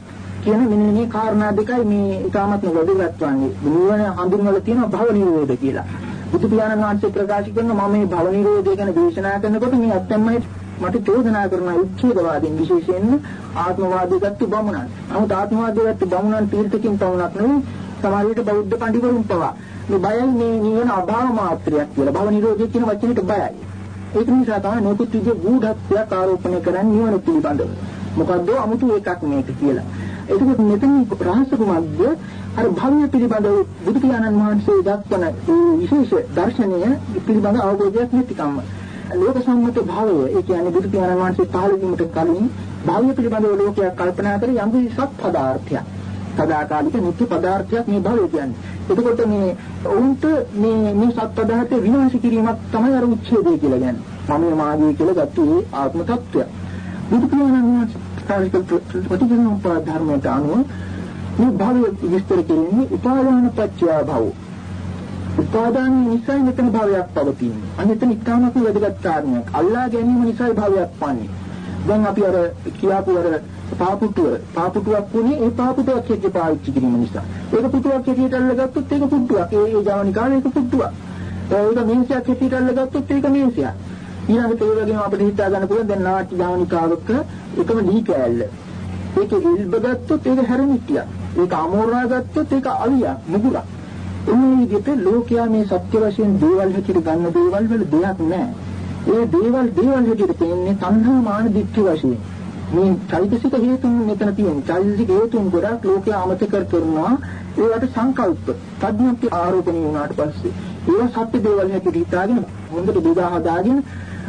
කියන මෙන්න මේ කාරණා දෙකයි මේ ඉතාමත්ම වැදගත් වන්නේ. නිවන හඳුන්වලා තියෙනවා භව නිරෝධ කියලා. බුදු පියාණන් වහන්සේ ප්‍රකාශ කරන මම මේ භව නිරෝධය ගැන දේශනා කරනකොට මේ අත්‍යම්මයි මට චෝදනා කරන උච්ඡේදවාදීන් විශේෂයෙන්ම ආත්මවාදී ගත්ත බමුණන්. නමුත් ආත්මවාදී ගත්ත බමුණන් තීර්ථකින් පවුණක් නෙවෙයි සමහර විට බෞද්ධ පඬිවරුන් පවා මේ බයයි මේ නිවන අභාව මාත්‍රයක් කියලා. භව නිරෝධය කියන වචනෙට බයයි. ඒක නිසා තමයි නොකුත් විදිහේ ගුಢත්වයක් ආරෝපණය කරන්නේ නිවන පිළිබඳව. මොකද්ද අමුතු එකක් මේක කියලා. එතකොට මෙතන රහස කුමක්ද? අර භව්‍ය පිළිබඳව බුදු පියාණන් වහන්සේ දක්වන විශේෂ දර්ශනය පිළිබඳ අවබෝධයක් නැතිකම. ලෝක සම්මත භාවය ඒ කියන්නේ බුදු පියාණන් වහන්සේ පහළ වීමට කලින් භාවය පිළිබඳව ලෝකයක් කල්පනා කර යම් කිසි පදාර්ථයක් සදාකාලික නිත්‍ය පදාර්ථයක් මේ භාවය කියන්නේ. එතකොට මේ වුන්ට මේ මේ සත්පදාර්ථය විනාශ කිරීමක් තමයි අර උච්ඡේදය කියලා කියන්නේ. මම මාගේ කියලා ගත්ත ආත්ම తত্ত্বය. බුදු පියාණන් වහන්සේ ප්‍රතිපදින ධර්මයට අනුව මේ භවය විස්තර කෙරෙන්නේ උපාදාන පත්‍ය භවය. උපාදාන නිසා මෙතන භවයක් පවතින්නේ. අනිතන ඉතාමත් වැදගත් කාරණයක්. අල්ලා ගැනීම නිසා භවයක් පන්නේ. දැන් අපි අර කියාපු අර පාපුටුව පාපුටුවක් වුණේ ඒ පාපුටුවක් එක්ක පාවිච්චි කිරීම නිසා. ඒක පුටුවක් එක්කට අල්ලගත්තොත් ඒක පුටුවක්. ඒ ඒ ජවනිකාවේ ඒක පුටුවක්. ඒක මේසයක් එක්කට අල්ලගත්තොත් ඒක මේසයක්. ඊළඟට ඒ වගේම අපිට හිතා ගන්න පුළුවන් දැන් නාට්‍ය ජවනිකාවක එකම දී කෑල්ල. ඒක ඉල්බ ගත්තොත් ඒක හැරමිටියක්. ඒක අමෝරා ගත්තොත් ඒක අලියක් මුගුරක්. මේ විදිහට ලෝකයා මේ සත්‍ය වශයෙන් දේවල් හැටියට ගන්න දේවල් වල දෙයක් නැහැ. ඒ දේවල් දේවල් හැටියට පේන්නේ තණ්හා මාන දික්ක වශයෙන්. මේ චෛතසික හේතුන් මෙතන තියෙන. චෛතසික හේතුන් ගොඩක් ලෝකයා අමතක කරනවා. ඒවට සංකල්ප, ප්‍රඥප්ති ආරෝපණය වුණාට පස්සේ ඒවා සත්‍ය දේවල් හැටියට හිතාගෙන හොඳට බෙදා හදාගෙන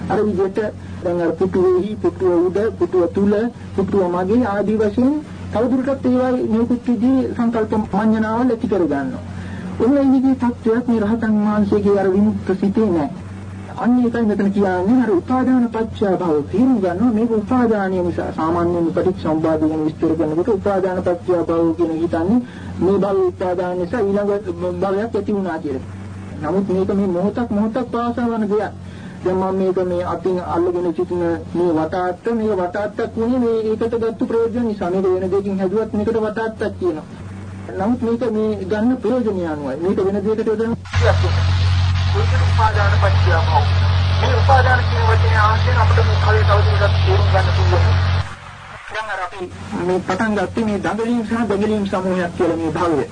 අර විදිහට දැන් අර පුටුවේහි පුටුව උඩ පුටුව තුල පුටුව මගේ ආදී වශයෙන් තවදුරටත් ඒවා මේකුත් විදිහේ සංකල්ප මඤ්ඤණාවල් ඇති කර ගන්නවා. ඔන්න ඒ විදිහේ තත්ත්වයක් මේ රහතන් වහන්සේගේ අර විමුක්ත සිතේ නැහැ. අන්න ඒකයි මෙතන කියන්නේ අර උපාදාන පත්‍ය භව තේරුම් ගන්නවා මේක උපාදානිය නිසා සාමාන්‍යයෙන් පටිච්චසමුප්පාද ගැන විස්තර කරනකොට උපාදාන පත්‍ය භව කියන හිතන්නේ මේ භව උපාදාන නිසා ඊළඟ භවයක් ඇති වුණා කියලා. නමුත් මේක මේ මොහොතක් මොහොතක් පාසා වන දෙයක්. දැන් මම මේක මේ අතින් අල්ලගෙන සිටින මේ වටාත්ත මේ වටාත්තක් වුණේ මේ ඒකට ගත්ත ප්‍රයෝජන නිසා මේක වෙන දෙයකින් හැදුවත් මේකට වටාත්තක් කියනවා. නමුත් මේක මේ ගන්න ප්‍රයෝජනය අනුවයි. මේක වෙන දෙයකට යොදන්න මේක උපාදාන පත්‍යව. මේ උපාදාන කියන වචනේ ආශ්‍රයෙන් අපිට මේ කලිය තවදුරටත් තේරුම් ගන්න පුළුවන්. දැන් අර අපි මේ පටන් ගත්තේ මේ දඟලීම් සහ දඟලීම් සමූහයක් කියලා මේ භාවය.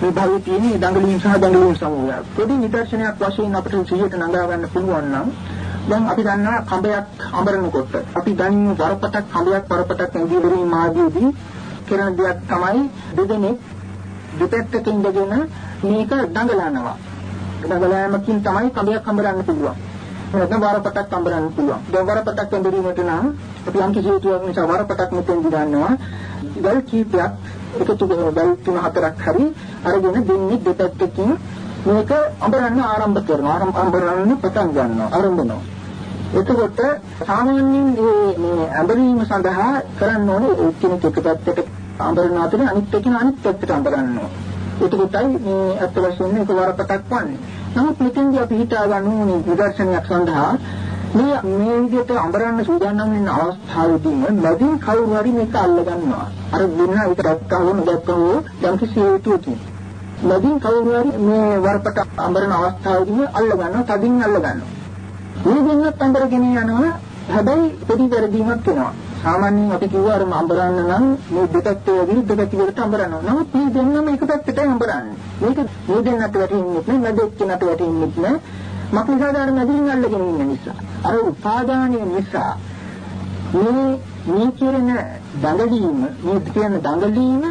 මේ භාවයේ තියෙන දඟලීම් සහ දඟලීම් සමූහයක්. පොඩි නිදර්ශනයක් වශයෙන් අපිට සිහියට නගා ගන්න පුළුවන් නම් දැන් අපි දන්නවා කඹයක් අඹරනකොට අපි දන්නේ වරපටක් කඹයක් වරපටක් ඇඟිලි මාදීදී කරන දෙයක් තමයි දෙදෙනෙක් දෙපැත්තකින් ඉඳගෙන මේක දඟලනවා. දඟලෑමකින් තමයි කඹයක් අඹරන්න පුළුවන්. නැත්නම් වරපටක් අඹරන්න පුළුවන්. දැන් වරපටක් අඹරීමට නම් අපි යම් කිසි හේතුවක් නිසා වරපටක් මෙතෙන් ගන්නවා. ගල් කීපයක් එකතු ගල් තුන හතරක් හරි අරගෙන දෙන්නේ දෙපැත්තකින් මේක අඹරන්න ආරම්භ කරනවා. අඹරන්න පටන් ගන්නවා. ආරම්භනවා. එතකොට සාමාන්‍යයෙන් මේ ඇඹරීම සඳහා කරන්න ඕනේ එක්කෙනෙක් එක පැත්තට අඹරන අතර අනිත් එක්කෙන අනිත් පැත්තට අඹරන්න ඕනේ. එතකොටයි මේ අත් වශයෙන් එක වරපටක් වන්නේ. නමුත් මෙතෙන්දී අපි හිතා ගන්න ඕනේ නිදර්ශනයක් සඳහා මේ මේ විදිහට අඹරන්න සූදානම් වෙන අවස්ථාවේදීම මැදින් කවුරු හරි මේක අල්ල ගන්නවා. අර වෙන එක දැක්කම දැක්කම යම් කිසි හේතුවකින් මැදින් කවුරු හරි මේ වරපට අඹරන අවස්ථාවේදී අල්ල ගන්නවා තදින් අල්ල ගන්නවා මේ දෙන්නත් අඹරගෙන යනවා. හැබැයි පොඩි වැරදීමක් වෙනවා. සාමාන්‍යයෙන් අපි කිව්වා අර අඹරන්න නම් මේ දෙපැත්තේ විරුද්ධ පැතිවලට අඹරනවා. නමුත් මේ දෙන්නම එක පැත්තටයි අඹරන්නේ. මේක මේ දෙන්නට වැටෙන්නේ නැහැ මැද එක්කනට වැටෙන්නේ නැහැ මක්නිසාද අර මැදින් අල්ලගෙන ඉන්න නිසා? අර උපාදානය නිසා මේ මේ කියන දඟලීම මේ කියන දඟලීම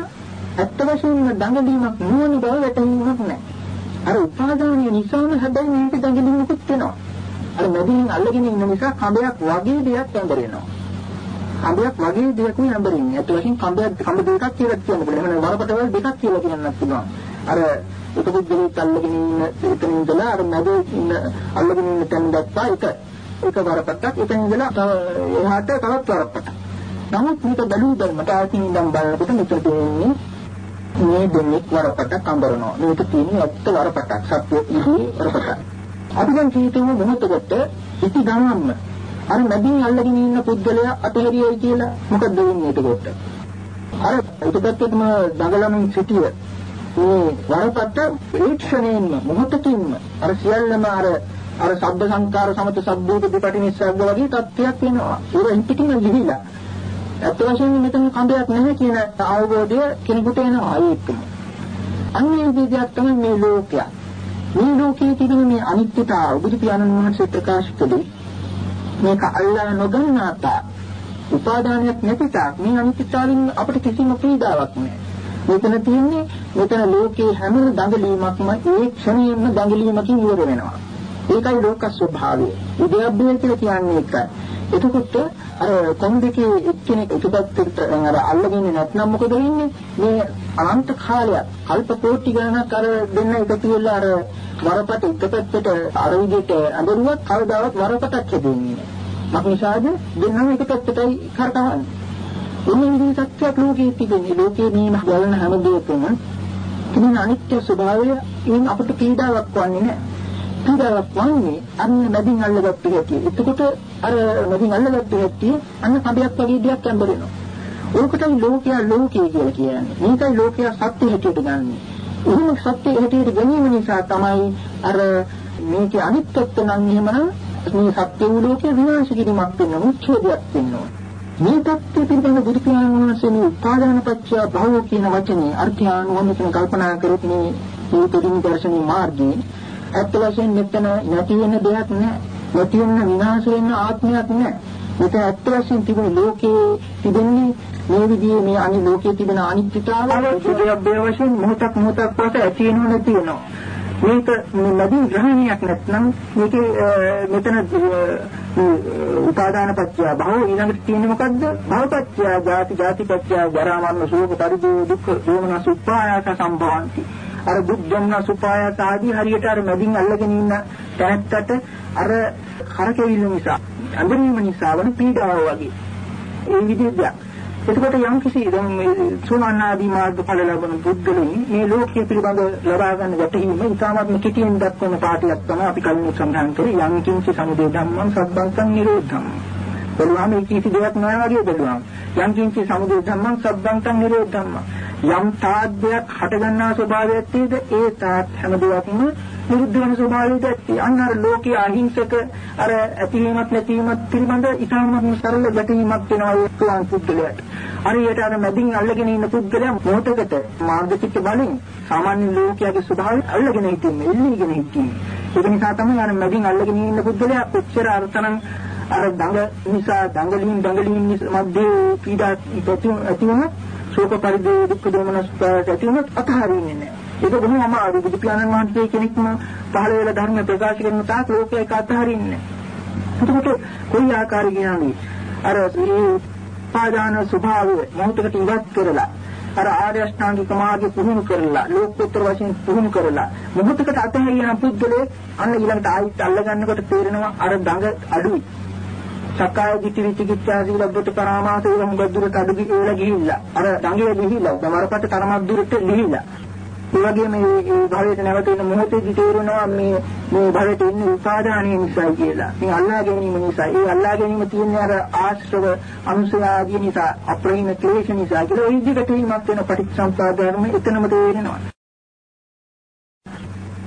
ඇත්ත වශයෙන්ම දඟලීමක් නුවණ බව වැටහීමක් නැහැ. අර උපාදානය නිසාම හැබැයි මේක දඟලීමකුත් වෙනවා. අර මැදින් අල්ලගෙන ඉන්න නිසා කඹයක් වගේ දෙයක් ඇඹරෙනවා. කඹයක් වගේ දෙයක් නේ ඇඹරෙන්නේ. ඒත් වශයෙන් කඹයක් කඹ දෙකක් කියලා කියන්න පුළුවන්. එහෙනම් වරපටවල් දෙකක් කියලා කියන්නත් පුළුවන්. අර එක පුද්ගලෙක් අල්ලගෙන ඉන්න එතන ඉඳලා අර මැද ඉන්න අල්ලගෙන ඉන්න තැන දක්වා එක එක වරපටක් එතන ඉඳලා තව එහාට තවත් වරපටක්. නමුත් මේක බැලු බැලමට ආසින් ඉඳන් බලනකොට මෙතන තියෙන්නේ මේ දෙන්නේ වරපටක් අඹරනවා. මේක තියෙන්නේ ඇත්ත වරපටක්. සත්‍ය ඉහි වරපටක්. අපි දැන් කීතෙම මොහොතකට ඉති ගමම්ම අර මැදින් අල්ලගෙන ඉන්න පුද්ගලයා අතහැරියයි කියලා මොකද වෙන්නේ එතකොට? අර පිටපැත්තේම දඟලමින් සිටිය මේ වරපට ඒක්ෂණයෙන්ම මොහොතකින්ම අර සියල්ලම අර අර ශබ්ද සංකාර සමත සබ්බෝධ දෙපටි නිස්සග්ග වගේ තත්ත්වයක් වෙනවා. ඒක හිතකින් ගිහිලා. අත් වශයෙන් මෙතන කඳයක් නැහැ කියන අවබෝධය කෙනෙකුට එනවා ඒකම. අන්නේ විදිහට තමයි මේ ලෝකය. මේ ලෝකයේ තිබෙන මේ අනිත්‍යතාව බුදු පියාණන් වහන්සේ ප්‍රකාශ කළේ මේක අල්ලා නොගන්නාතා උපාදානයක් නැතිතා මේ අනිත්‍යතාවෙන් අපිට කිසිම පීඩාවක් නැහැ. මෙතන තියෙන්නේ මෙතන ලෝකේ හැම දඟලීමක්ම ඒ ක්ෂණයෙන්ම දඟලීමකින් ඉවර වෙනවා. ඒකයි ලෝක ස්වභාවය. උදයබ්බේ කියලා කියන්නේ ඒකයි. එතකොට අර කොන්දේකේ එක්කෙනෙක් එකපැත්තට අර අල්ලගෙන නැත්නම් මොකද වෙන්නේ? මේ අනන්ත කාලයක් කල්ප කෝටි ගණනක් අර දෙන්න එකතු වෙලා අර වරපට එකපැත්තට අර විදිහට අඳුරුවත් කවදාවත් වරපටක් හදෙන්නේ නැහැ. මක්නිසාද දෙන්නම එකපැත්තටයි කරකවන්නේ. එන්නේ විදිහ සත්‍යයක් ලෝකයේ තිබෙන්නේ. ලෝකයේ මේ බලන හැම දෙයකම තිබෙන අනිත්‍ය ස්වභාවය ඉන් අපිට පීඩාවක් වන්නේ නැහැ. පීඩාවක් වන්නේ අන්න මැදින් අල්ලගත්ත හැටි. එතකොට අර මැදින් අල්ලගත්ත හැටි අන්න කඩයක් වගේ දෙයක් ඇඹරෙනවා. ඕකටයි ලෝකයා ලෝකයේ කියලා කියන්නේ. මේකයි ලෝකයා සත්‍ය හැටියට ගන්නෙ. එහෙම සත්‍ය හැටියට ගැනීම නිසා තමයි අර මේකේ අනිත්‍යත්ව නම් එහෙමනම් මේ සත්‍ය වූ ලෝකේ විනාශ කිරීමක් වෙනවා. මුච්ඡේදයක් වෙනවා. මේ தත්ත්වය පිළිබඳ බුදු පියාණන් වහන්සේ මේ උපාදාන පත්‍ය භව කියන වචනේ අර්ථානුවමකින් කල්පනා කරොත් මේ හේතුරින් දර්ශනී මාර්ගයේ ඇත්ත වශයෙන් මෙතන නැති වෙන දෙයක් නැහැ. නැති වෙන විනාශ වෙන ආත්මයක් නැහැ. මෙතන ඇත්ත වශයෙන් තිබෙන ලෝකයේ තිබෙන්නේ මේ විදිහේ මේ අනි ලෝකයේ තිබෙන අනිත්‍යතාවය සුදයබ්බේ වශයෙන් මොහොතක් මොහොතක් පාස ඇති වෙනව නැති වෙනවා. මේක නදී ග්‍රහණයක් නැත්නම් මේකේ මෙතන උපාදාන පත්‍ය භව ඊළඟට තියෙන්නේ මොකද්ද භවපත්‍ය ජාති ජාතිපත්‍ය ජරා මරණ ශෝක පරිදේ දුක්ඛ දෝමනස උපායාස සම්භවಂತಿ අර බුද්ධම්න සුපායාස ආදී හරියට අර මැදින් අල්ලගෙන ඉන්න තැනත්තට අර කරකෙවිල්ල නිසා අඳුරීම නිසා වන පීඩාව වගේ. ඒ විදිහට. එතකොට යම් කිසි දැන් මේ සෝනානාදී මාර්ග ඵල ලබන පුද්ගලයන් මේ ලෝකයේ පිළිබඳ ලබා ගන්න ගැටීම ඉතාමත්ම කෙටියෙන් දක්වන පාඩයක් තමයි අපි කලින් සඳහන් කරේ. යම් කිසි සමුදය ධම්මං සබ්බංසං නිරෝධං. බලුවාම මේ කිසි දෙයක් නැහැ වගේ බලුවාම යම් කිසි සමුදය ධම්මං සබ්බංසං නිරෝධං. යම් තාද්දයක් හටගන්නා ස්වභාවයක් තියෙද ඒ තාත් හැම දෙයක්ම නිරුද්ධ වෙන ස්වභාවයක් ඇති. අන්න අර ලෝකයේ අහිංසක අර ඇතිවීමත් නැතිවීමත් පිළිබඳ ඉතාමත්ම සරල ගැටීමක් වෙනවා ඒ තුන් පුද්ගලයාට. හරියට අර මැදින් අල්ලගෙන ඉන්න පුද්ගලයා මොහොතකට මාර්ගචිත්ත බලෙන් සාමාන්‍ය ලෝකයේ ස්වභාවය අල්ලගෙන හිටින්නේ, එල්ලීගෙන හිටින්නේ. ඒක නිසා තමයි අර මැදින් අල්ලගෙන ඉන්න පුද්ගලයා කොච්චර අරතනම් අර දඟ නිසා දඟලින් දඟලින් මැදේ පීඩා ඇති වුණා ශෝක පරිදේ දුක්ඛ දෝමනස් ඇති වුණත් අතහරින්නේ නැහැ. ඒක බොහොම අමාරු බුදු පියාණන් වහන්සේ කෙනෙක්ම පහළ වෙලා ධර්ම ප්‍රකාශ කරන තාක් ලෝකේ ඒක අතහරින්නේ නැහැ. එතකොට කොයි ආකාරයකින් අර මේ පාදාන ස්වභාවය මොහොතකට ඉවත් කරලා අර ආර්ය අෂ්ටාංගික මාර්ගය පුහුණු කරලා ලෝකෝත්තර වශයෙන් පුහුණු කරලා මොහොතකට අතහැරියන පුද්ගලයේ අන්න ඊළඟට ආයිත් අල්ලගන්නකොට තේරෙනවා අර දඟ අඩුයි සක්කාය දිට්ඨි විචිකිච්ඡා සීලබ්බත පරාමාස ඒ හුඟ දුරට අඩු ගිහිල්ලා ගිහිල්ලා අර දඟේ ගිහිල්ලා දමරපට තරමක් දුරට ගිහිල්ලා ඒ වගේම මේ භවයට නැවත එන මොහොතේදී තේරෙනවා මේ මේ භවයට එන්නේ උපාදානීය නිසා කියලා. මේ අල්ලා ගැනීම නිසා. ඒ අල්ලා ගැනීම තියෙන්නේ අර ආශ්‍රව අනුසය ආදී නිසා අප්‍රහිණ ක්ලේශ නිසා කියලා. ඒ විදිහට තේීමක් වෙන පටිච්චසමුප්පාද ධර්ම එතනම තේරෙනවා.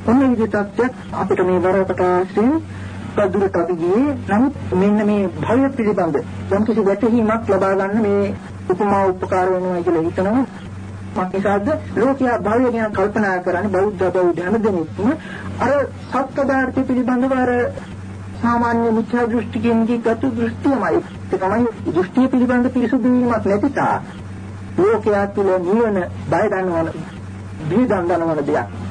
ඔන්න විදිහට තත්ත්වයක් අපිට මේ වරකට ආශ්‍රයෙන් කදුරට අපි ගියේ. නමුත් මෙන්න මේ භවය පිළිබඳ යම් කිසි වැටහීමක් ලබා ගන්න මේ උපමා උපකාර වෙනවා කියලා හිතනවා. මොකද ලෝකයා භවය ගැන කල්පනා කරන්නේ බෞද්ධ බෞද්ධ හැමදෙනෙක්ම අර සත්‍ය පදාර්ථ පිළිබඳව අර සාමාන්‍ය මිත්‍යා දෘෂ්ටිකෙන්ගේ ගත දෘෂ්ටියමයි. ඒ තමයි දෘෂ්ටිය පිළිබඳ පිරිසුදු වීමක් නැති තා ලෝකයා තුළ නිවන බය දන්නවන බිය දන්නවන දෙයක්.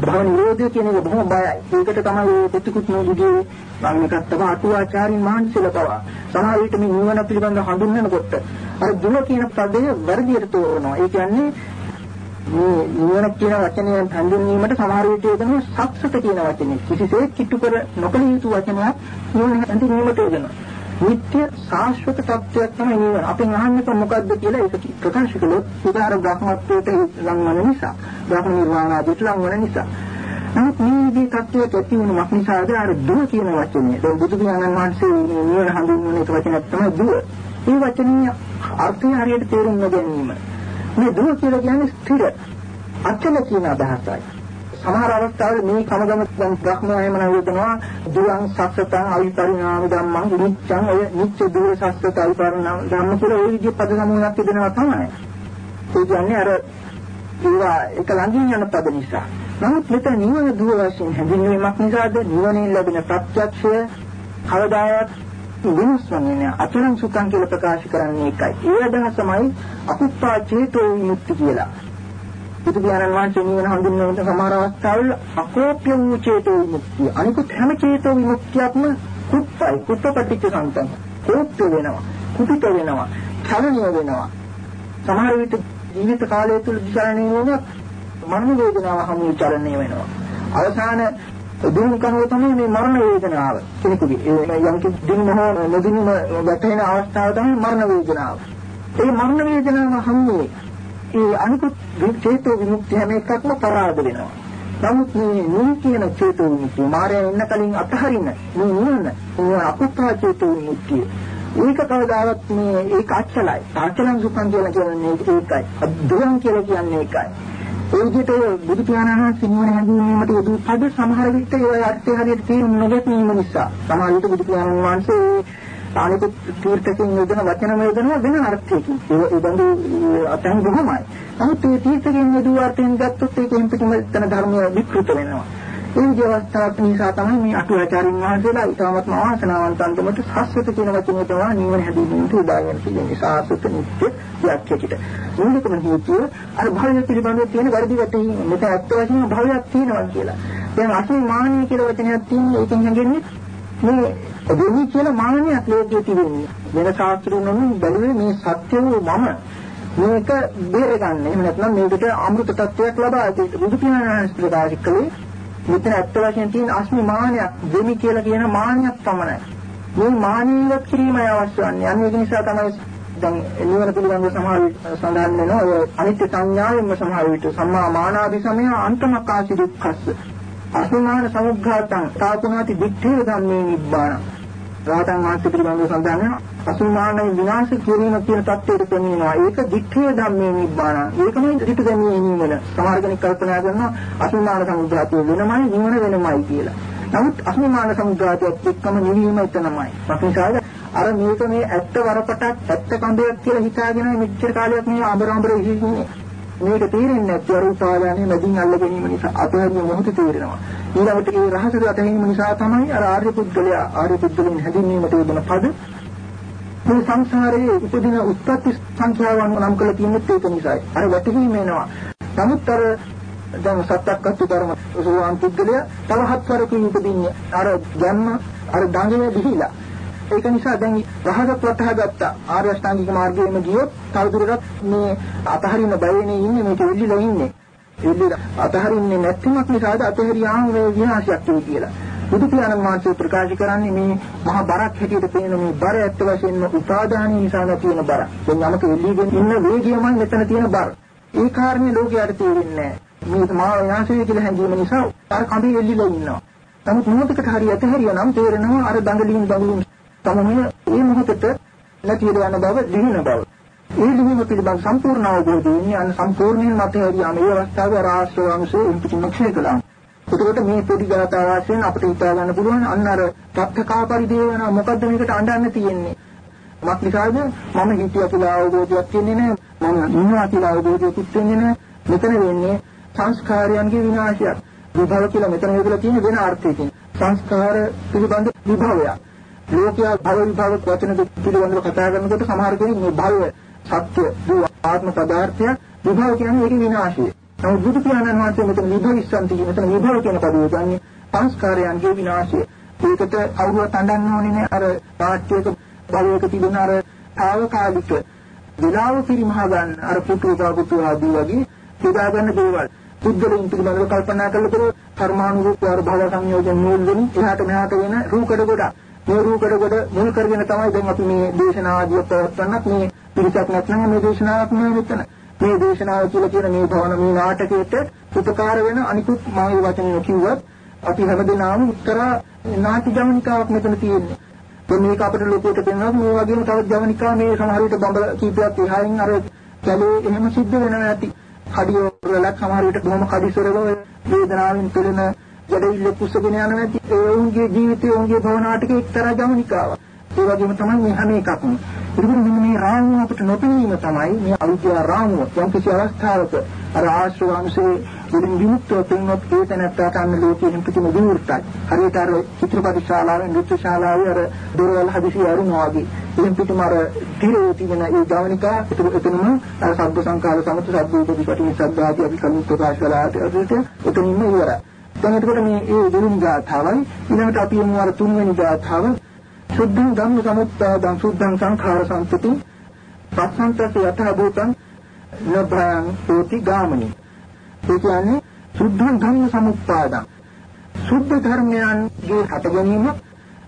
භව නිරෝධය කියන එක බොහොම බයයි ඒකට තමයි මේ පුතුකුත් නෝදුගේ මම එකක් තමයි අටුවාචාරින් මහන්සිල පවා සමහර විට මේ නිවන පිළිබඳ හඳුන්වනකොට අර දුර කියන පදය වර්ධියට තෝරනවා ඒ කියන්නේ මේ නිවන කියන වචනයෙන් හඳුන්වීමට සමහර විට යොදනවා සක්සත කියන වචනේ. කිසිසේත් කිට්ටු කර නොකළ යුතු වචනයක් නිවන හඳුන්වීමට යොදනවා. නිත්‍ය සාශ්වත තත්වයක් තමයි නිවන. අපෙන් අහන්නේ මොකද්ද කියලා ඒක ප්‍රකාශ කළොත් උදාර බ්‍රහ්මත්වයට ලංවන නිසා, බ්‍රහ්ම නිර්වාණ ආදියට ලංවන නිසා. නමුත් මේ විදිහේ තත්වයක් ඇති වුණාක් නිසාද අර දුව කියන වචනේ. දැන් බුදු පියාණන් වහන්සේ නිවන හඳුන්වන එක වචනයක් තමයි දුව. මේ වචනේ අර්ථය හරියට තේරුම් නොගැනීම. මේ දුක කියලා කියන්නේ ස්ථිර අචල කියන අදහසයි. සමහර අවස්ථාවල මේ කමගම දැන් බ්‍රහ්මයම නවදනවා දුලං සස්සතං අවිපරිණාම ධම්මං නිච්ඡං ඔය නිච්ච දුල සස්සත අවිපරිණාම ධම්ම කියලා ওই විදිහ පද සමූහයක් තිබෙනවා තමයි. ඒ කියන්නේ අර ඒවා එක ළඟින් යන පද නිසා. නමුත් මෙතන නිවන දුව වශයෙන් හැඳින්වීමක් නිසාද නිවනින් ලැබෙන ප්‍රත්‍යක්ෂය කවදාවත් වෙනස් වන්නේ අචරං සුඛං කියලා ප්‍රකාශ කරන්නේ ඒකයි. ඒ අදහසමයි අකුප්පා චේතෝ විමුක්ති කියලා. බුදු පියාණන් වහන්සේ නිවන හඳුන්වන සමහර අවස්ථාවල අකෝප්‍ය වූ චේතෝ විමුක්තිය. අනිකුත් හැම චේතෝ විමුක්තියක්ම කුප්පයි, කුප්පපටිච්ච සම්පන්න. කෝප්‍ය වෙනවා, කුපිත වෙනවා, චලනය වෙනවා. සමහර විට ජීවිත කාලය තුල විචරණය වෙනවා මරණ වේදනාව හමු චලනය වෙනවා. අවසාන දුරු කරනවා තමයි මේ මරණ වේදනාව කෙනෙකුගේ. ඒ යම් කිසි දින හෝ නොදිනම වැටෙන අවස්ථාව තමයි මරණ වේදනාව. ඒ මරණ වේදනාව හැන්නේ ඒ අනිකුත් චේතෝ විමුක්තිය හැම එකක්ම පරාද වෙනවා. නමුත් මේ නුන් කියන චේතෝ විමුක්තිය මායя ඉන්න කලින් අතහරින මේ නුන ඒ අකුප්පා චේතෝ විමුක්තිය ඒක කවදාවත් මේ ඒක අච්චලයි. අච්චලං සුඛං කියලා කියන්නේ ඒකයි. අද්දුරං කියලා කියන්නේ ඒකයි. ඒ විදිහට බුදු පියාණන් වහන්සේ නිවන හැඳින්වීමට යොදු පද සමහර විට ඒ අර්ථය හරියට තේරුම් නොගැනීම නිසා සමහර විට බුදු පියාණන් වහන්සේ අනිකුත් තීර්ථකෙන් යොදන වචන යොදන වෙන අර්ථයකින් ඒ බඳු අතන් බොහොමයි. නමුත් මේ තීර්ථකෙන් යොදු අර්ථයෙන් ගත්තොත් ඒකෙන් පිටම තන ධර්මය විකෘත වෙනවා. ඒ විදිහ අවස්ථාවක් නිසා තමයි මේ අටුවාචාරින් වහන්සේලා ඉතාමත්ම වාසනාවන්ත අන්දමට සාස්වත කියන වචනේ තමයි නිවන හැදීමට උදාගෙන තියෙන්නේ සාස්වත නිත්‍ය ත්‍යාග්‍යකිට. මූලිකම හේතුව අර භවය පිළිබඳව තියෙන වැරදි වැටහීම. මෙතන ඇත්ත වශයෙන්ම භවයක් තියෙනවා කියලා. දැන් අසී මානිය කියලා වචනයක් තියෙන්නේ ඒකෙන් හැගෙන්නේ මේ දෙවි කියලා මානයක් ලෝකයේ තිබෙන්නේ. වෙන ශාස්ත්‍රුන් බැලුවේ මේ සත්‍ය වූ මම මේක බේරගන්න. එහෙම නැත්නම් මේකට අමෘත තත්වයක් ලබා දෙන්න. බුදු පියාණන් වහන්සේ ප්‍රකාශ කළේ මෙතන ඇත්ත වශයෙන් තියෙන අස්මි මානයක් දෙමි කියලා කියන මානයක් පමණයි. මේ මානියවත් කිරීමයි අවශ්‍ය වන්නේ. අන්න ඒක නිසා තමයි දැන් නිවන පිළිබඳව සමහර සඳහන් වෙනවා ඔය අනිත්‍ය සංඥාවෙන්ම සමහර විට සම්මා මානාදි සමය අන්තමකාසි දුක්ඛස්ස. අසුමාන සමුග්ඝාතං තාපනාති දික්ඛේ ධම්මේ නිබ්බාන. රාතන් වහන්සේ පිළිබඳව සඳහන් වෙනවා අසුමානයි විනාශ කිරීම කියන தත්ත්වයට පැමිණෙනවා. ඒක දික්ඛේ ධම්මේ නිබ්බාන. ඒකමයි දිට දැමීමේ නිවන. සමහර කෙනෙක් කල්පනා කරනවා අසුමාන සමුද්‍රාතිය වෙනමයි නිවන වෙනමයි කියලා. නමුත් අසුමාන සමුද්‍රාතියත් එක්කම නිවීම එතනමයි. පස්සේ අර මේක මේ ඇත්ත වරපටක් ඇත්ත කඳයක් කියලා හිතාගෙන මෙච්චර කාලයක් මේ අඹර අඹර ඉන්නේ. මේක තේරෙන්නේ නැති අර උපාදානයේ මැදින් අල්ල ගැනීම නිසා අතහැරිය මොහොත තේරෙනවා. ඊළඟට ඒ රහසට අතහැරීම නිසා තමයි අර ආර්ය පුද්ගලයා ආර්ය පුද්ගලයන් හැදින්වීමට යෙදෙන පද මේ සංසාරයේ උපදින උත්පත්ති සංඛ්‍යාව අනුව නම් කළ තියෙන්නේ ඒක නිසායි. අර වැටහීම එනවා. නමුත් අර දැන් සත්‍යක්කත් කර්ම සෝවාන් පුද්ගලයා තව හත්වරකින් උපදින්නේ අර ජන්ම අර දඟේ දිහිලා. ඒක නිසා දැන් රහසත් වටහා ගත්තා ආර්ය අෂ්ටාංගික මාර්ගයේම ගියොත් තවදුරටත් මේ අතහරින බයනේ ඉන්නේ මේක එල්ලිලා ඉන්නේ. එල්ලිලා අතහරින්නේ නැතිමක් නිසාද අතහැරියාම මේ විනාශයක් වෙයි කියලා. බුදු පියාණන් වහන්සේ ප්‍රකාශ කරන්නේ මේ මහා බරක් හැටියට පේන මේ බර ඇත්ත වශයෙන්ම උපාදානය නිසා නැතින බර. දැන් යමක එල්ලීගෙන ඉන්න වේගයමයි මෙතන තියෙන බර. ඒ කාරණේ ලෝකයට තේරෙන්නේ නැහැ. මේ මහා විනාශය කියලා හැඟීම නිසා අර කඳේ එල්ලිලා ඉන්නවා. නමුත් මොහොතකට හරි ඇතහැරියා නම් තේරෙනවා අර දඟලින් දඟලින් තමයි මේ මොහොතට නැති වෙන බව දිනන බව. ඒ ලිහිම පිළිබඳ සම්පූර්ණ අවබෝධය ඉන්නේ අන්න සම්පූර්ණයෙන් මත හැරියාම මේ අවස්ථාවේ ආශ්‍රවංශයේ ඉන්පිටින් ක්ෂය කළා. එතකොට මේ පොඩි ගාථා වාසියෙන් අපිට හිතා ගන්න පුළුවන් අන්න අර තත්ත්කා පරිදේවන මොකද්ද මේකට අඬන්න තියෙන්නේ? මක් නිසාද? මම හිතිය කියලා අවබෝධයක් තියෙන්නේ නැහැ. මම ඉන්නවා කියලා අවබෝධයක් තියෙන්නේ නැහැ. මෙතන වෙන්නේ සංස්කාරයන්ගේ විනාශයක්. විභව කියලා මෙතන හේතුලා තියෙන වෙන අර්ථයකින්. සංස්කාර පිළිබඳ විභවයක්. ලෝකයා භව විභව වචන පිළිබඳව කතා කරනකොට සමහර කෙනෙක් මේ භවය සත්‍ය දුව ආත්ම පදාර්ථය විභව කියන්නේ ඒකේ විනාශය නමුත් බුදු පියාණන් වහන්සේ මෙතන විභවිස්සන්ති මෙතන විභව කියන පදේ ගන්නේ සංස්කාරයන්ගේ විනාශය. ඒකට අවුරුව තඬන්න ඕනේ නේ අර නාට්‍යයක බලයක තිබෙන අර తాවකාලික විලාව පිරිමහ ගන්න අර පුතුකා පුතු ආදී වගේ බෙදා ගන්න දේවල්. පුද්ගලයන් පිළිබඳව කල්පනා කළකොට කර්මානුරූප වර භව සංයෝජන නූල් වලින් එහාට මෙහාට වෙන රූකඩ ගොඩ මේ රූකඩ ගොඩ මුල් කරගෙන තමයි දැන් අපි මේ දේශනාවදී පවත්වන්නත් මේ පිළිසක් නැත්නම් මේ දේශනාවක් නෙවෙයි මෙතන. මේ දේශනාව කියලා කියන මේ භවන මේ නාටකයට උපකාර වෙන අනිකුත් මාගේ වචන කිව්වත් අපි හැමදෙනාම උත්තර නාටි ජවනිකාවක් මෙතන තියෙන්නේ. ඒ මේක අපිට ලෝකයට පෙන්වනවා මේ වගේම තවත් ජවනිකා මේ සමහර විට බඹ කීපයක් එහායින් අර කැලේ එහෙම සිද්ධ වෙනවා ඇති. කඩිය වලක් සමහර විට බොහොම කඩිසරව වේදනාවෙන් පෙළෙන ජඩවිල්ල කුස්සගෙන යනවා ඇති. ඒ වුන්ගේ ජීවිතයේ වුන්ගේ භව නාටකයේ එක්තරා ජවනිකාවක්. ඒ වගේම තමයි මේ හැම එකක්ම. ඒකෙන් මෙන්න මේ රාමුව අපිට නොපෙනීම තමයි මේ අවිද්‍යා රාමුව. යම් කිසි අවස්ථාවක අර ආශ්‍රවංශයේ වලින් විමුක්තව පෙන්වත් ඒ තැනට අන්න ලෝකයෙන් පිටිම විවෘතයි. හරියට අර චිත්‍රපට ශාලාවේ නෘත්‍ය ශාලාවේ අර දොරවල් හදිසි අරුණා වගේ. එයින් පිටිම අර තිරේ තිබෙන ඒ ජවනිකා එතනම අර සබ්බ සංකාර සමත සබ්බ උපදීපටි සබ්බාදී අපි කලින් ප්‍රකාශ කළාට අදට එතනින්ම ඉවරයි. දැන් එතකොට මේ ඒ දෙවෙනි ගාථාවයි ඊළඟට අපි යමු අර තුන්වෙනි ගාථාව. සුද්ධං ධම්ම සමුත්පාදං සුද්ධං සංඛාර සම්පති පස්සන්තස යතහ භූතං නභයං හෝති ගාමනි. ඒ කියන්නේ සුද්ධං ධම්ම සමුත්පාදං සුද්ධ ධර්මයන්ගේ හට ගැනීම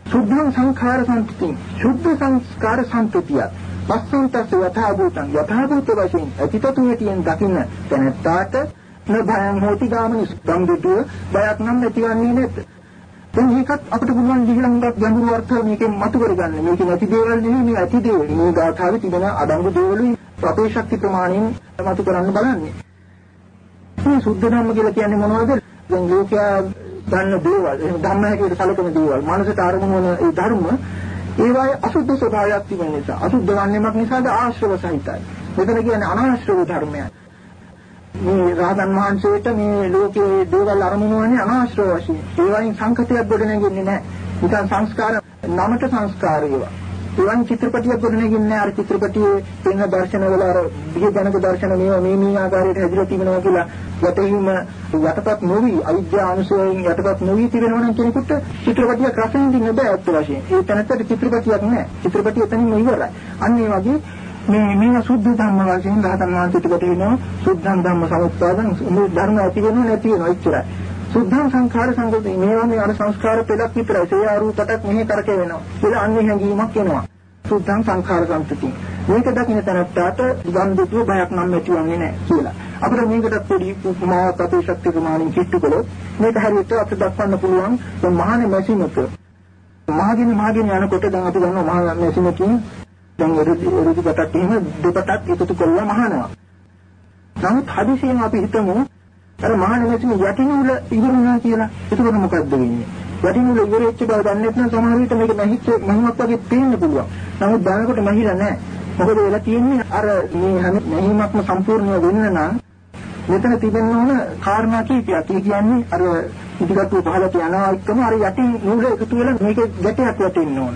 සුද්ධං සංඛාර සම්පති සුද්ධ සංස්කාර සම්පතිය පස්සන්තස යතහ භූතං. යතහ භූත වශයෙන් අතිතතු හැටියෙන් දකින්න දැනත්තාට නභයං හෝති ගාමනි සම්බුද්ධ බයක් නම් නැතිවන්නේ නැත දැන් මේකත් අපිට පුළුවන් දිගලඟක් ගැඹුරු අර්ථ මේකෙන් මතු කරගන්න. මේක නැති දේවල් නෙවෙයි මේ ඇති දේවල්. මේ ගාථාවේ තිබෙන අඩංගු දේවලුයි අපේ ශක්ති ප්‍රමාණයෙන් මතු කරන්න බලන්නේ. මේ සුද්ධ ධම්ම කියලා කියන්නේ මොනවද? දැන් ලෝකයා ගන්න දේවල්, එහෙනම් ධම්ම හැටියට සැලකෙන දේවල්, මනසට අරමුණු වන ඒ ධර්ම ඒවායේ අසුද්ධ ස්වභාවයක් තිබෙන නිසා, අසුද්ධ වන්නේමක් නිසාද ආශ්‍රව සහිතයි. මෙතන කියන්නේ අනාශ්‍රව ධර්මයක්. මේ රහතන් වහන්සේට මේ ලෝකයේ දේවල් අරමුණු වන්නේ අනාශ්‍රව වශයෙන්. ඒ වයින් සංකතයක් ගොඩ නැගෙන්නේ නැහැ. නිකන් සංස්කාර නමට සංස්කාර ඒවා. ඒ වයින් චිත්‍රපටියක් ගොඩ නැගෙන්නේ නැහැ. අර චිත්‍රපටියේ තියෙන දර්ශනවල අර බිහිජනක දර්ශන මේවා මේ මේ ආකාරයට හැදිලා තිබෙනවා කියලා යටිහිම යටපත් නොවි අවිද්‍යා අනුසයෙන් යටපත් නොවි තිබෙනවා නම් කෙනෙකුට චිත්‍රපටියක් රස විඳින්න බෑ අත් වශයෙන්. ඒ තැනට චිත්‍රපටියක් නැහැ. චිත්‍රපටිය එතනින්ම ඉවරයි. අන්න ඒ වගේ මේ මේවා සුද්ධ ධර්ම වශයෙන් රහතන් වහන්සේට කොට වෙනවා. සුද්ධං ධම්ම සමුප්පාදං. මේ ධර්ම ඇති වෙනව නැති වෙනව එච්චරයි සුද්ධං සංඛාර සංගති. මේවා මේ අර සංස්කාර පෙළක් විතරයි. ඒ ආරූපටත් මෙහි කරකේ වෙනවා. කියලා අන්නේ හැඟීමක් එනවා. සුද්ධං සංඛාර සංතති මේක දකින්න තැනට ගන්දුතුව බයක් නම් ඇතිවන්නේ නැහැ කියලා. අපිට මේකට පොඩි උපමාවක් අපේ ශක්ති ප්‍රමාණයෙන් කිට්ටු කළොත් මේක හරියට අපිට දක්වන්න පුළුවන් මහානේ මැසිමක. මහගෙන මහගෙන යනකොට දැන් අපි දන්නවා මහා මැසිමකින් දැන් එරුදි එරුදි කොටක් එහෙම දෙපටක් එකතු කරලා මහනවා. නමුත් හදිසියෙන් අපි හිතමු අර මහණ නැතිව යටිනූල ඉවරුණා කියලා. එතකොට මොකද්ද වෙන්නේ? යටිනූල ඉවරෙච්ච බව දන්නේ නැත්නම් සමහර විට මේක නැහිච්ච මහිමක් වගේ පේන්න පුළුවන්. නමුත් බලනකොට මහිලා නැහැ. මොකද වෙලා තියෙන්නේ අර මේ හැම නැහිමක්ම සම්පූර්ණව වෙන්න නම් මෙතන තිබෙන්න ඕන කාරණා කීපයක්. ඒ කියන්නේ අර ඉදිකටු පහලට යනවා එක්කම අර යටි නූල එකතු වෙලා මේකේ ගැටයක් වැටෙන්න ඕන.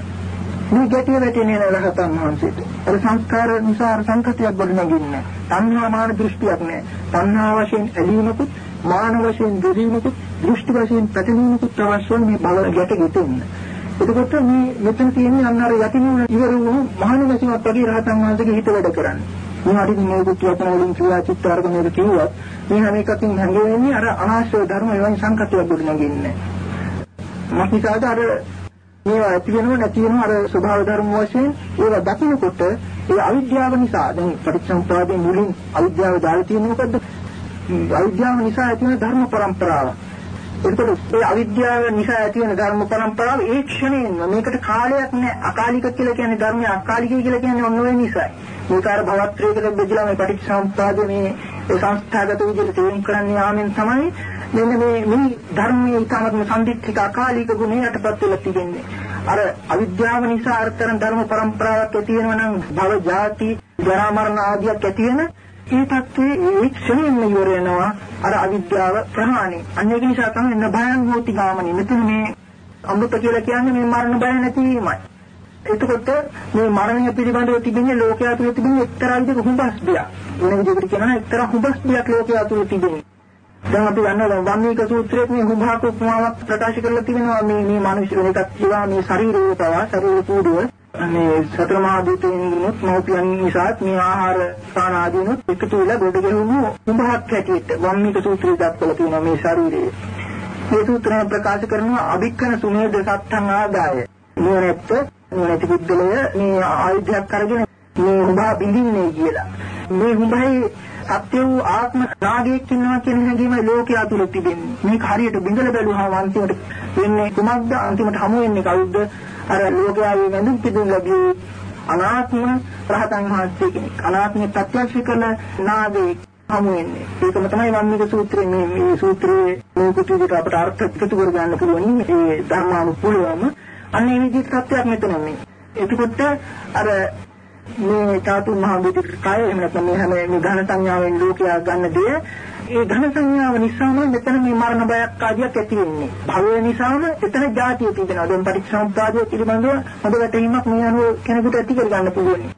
මේ ගැටිය වැටෙන්නේ නැහැ රහතන් වහන්සේට. අර සංස්කාර නිසා අර සංකතියක් ගොඩනගින්නේ. තණ්හා මාන දෘෂ්ටියක් නැහැ. තණ්හා වශයෙන් ඇලීමකුත්, මාන වශයෙන් දෙවීමකුත්, දෘෂ්ටි වශයෙන් පැටලීමකුත් අවශ්‍ය මේ බව ගැට ගෙතෙන්න. එතකොට මේ මෙතන තියෙන්නේ අන්න අර යටිනුන ඉවර වුණු මහානමැසිමත් වගේ රහතන් වහන්සේගේ හිත වැඩ කරන්නේ. මේ අඩි මේ කුත්‍යතන වලින් ක්‍රියා චිත්තාර්ග මේක කිව්වත් මේ හැම එකකින් හැංගෙන්නේ අර අනාශ්‍රව ධර්ම එවැනි සංකතියක් ගොඩනගින්නේ. මක්නිසාද අර මේවා ඇති වෙනව නැති වෙනව අර ස්වභාව ධර්ම වශයෙන් ඒවා දකිනකොට ඒ අවිද්‍යාව නිසා දැන් පටිච්චසමුප්පාදයේ මුලින් අවිද්‍යාව දාලා තියෙන්නේ මොකද්ද? අවිද්‍යාව නිසා ඇති වෙන ධර්ම પરම්පරාව. එතකොට ඒ අවිද්‍යාව නිසා ඇති වෙන ධර්ම પરම්පරාව ඒ ක්ෂණයෙන්ම මේකට කාලයක් නැහැ. අකාලික කියලා කියන්නේ ධර්මය අකාලිකයි කියලා කියන්නේ ඔන්න ඔය නිසායි. මේක අර භවත්‍රයකට බෙදලා මේ පටිච්චසමුප්පාදයේ මේ ඒ සංස්ථාගත විදිහට තේරුම් කරන්න යාමෙන් තමයි මෙන්න මේ මේ ධර්මයේ ඊටමත්ම සම්දිත්තික අකාලික ගුණය යටපත් වෙලා තිබෙන්නේ. අර අවිද්‍යාව නිසා අර්ථන ධර්ම પરම්පරාවක් ඇති වෙනවා නම් භව ජාති ජරා මරණ ආදියක් ඇති වෙන ඒ තත්ත්වයේ ඒ ක්ෂණයෙන්ම ඉවර වෙනවා අර අවිද්‍යාව ප්‍රහාණය. අන්න ඒක නිසා තමයි නභයන් හෝති ගාමනි. මෙතන මේ අමෘත කියලා කියන්නේ මේ මරණ බය නැතිවීමයි. එතකොට මේ මරණය පිළිබඳව තිබෙන ලෝකයා තුළ තිබෙන එක්තරා විදිහක හුඹස් බියක්. වෙන විදිහකට කියනවා එක්තරා හුඹස් බියක් ලෝකයා තුළ තිබෙනවා. දැන් අපි දන්නවා වම්මීක සූත්‍රයේ මේ හුඹහක උපමාවක් ප්‍රකාශ කරලා තිබෙනවා මේ මේ මිනිස්සු වෙනකත් කියවා මේ ශරීරය පවා ශරීර කූඩුව මේ සතර මහා භූතයන්ගිනුත් මෞපියන් නිසාත් මේ ආහාර පාන ආදීනුත් එකතු වෙලා ගොඩ ගැහුණු හුඹහක් හැටියට වම්මීක සූත්‍රයේ දක්වලා තියෙනවා මේ ශරීරය. මේ සූත්‍රය ප්‍රකාශ කරනවා අභික්කන සුමේද සත්තං ආදාය. නුවණැත්ත නුවණැති පුද්ගලය මේ ආයුධයක් අරගෙන මේ හුඹා බිඳින්නේ කියලා. මේ හුඹයි සත්‍ය වූ ආත්ම රාගයක් ඉන්නවා කියන හැඟීමයි ලෝකයා තුල තිබෙන්නේ. මේක හරියට බිඳලා බැලුවම අන්තිමට වෙන්නේ කුමක්ද? අන්තිමට හමු වෙන්නේ කවුද? අර ලෝකයාගේ වැඳුම් පිදුම් ලැබී අනාත්ම රහතන් වහන්සේ කෙනෙක්. අනාත්මය ප්‍රත්‍යක්ෂ කරන නාගේ හමු වෙන්නේ. ඒකම තමයි වන්නික සූත්‍රයේ මේ මේ සූත්‍රයේ මේ කුටියට අපට අර්ථ එකතු කර ගන්න පුළුවන්. ඒ ධර්මානුකූලවම අන්න ඒ විදිහට තත්ත්වයක් මෙතන මේ. එතකොට අර මේ ධාතු මහ බුදුකය එහෙම නැත්නම් මේ හැම මේ ඝන සංඥාවෙන් ලෝකයා ගන්න දේ ඒ ඝන සංඥාව නිසාම මෙතන මේ මරණ බයක් ආදියක් ඇති වෙන්නේ. භවය නිසාම එතන ජාතිය තිබෙනවා. දැන් පරික්ෂාම්පාදයේ පිළිබඳව හොඳ වැටහීමක් මේ අනුව කෙනෙකුට ඇති කරගන්න පුළුවන්.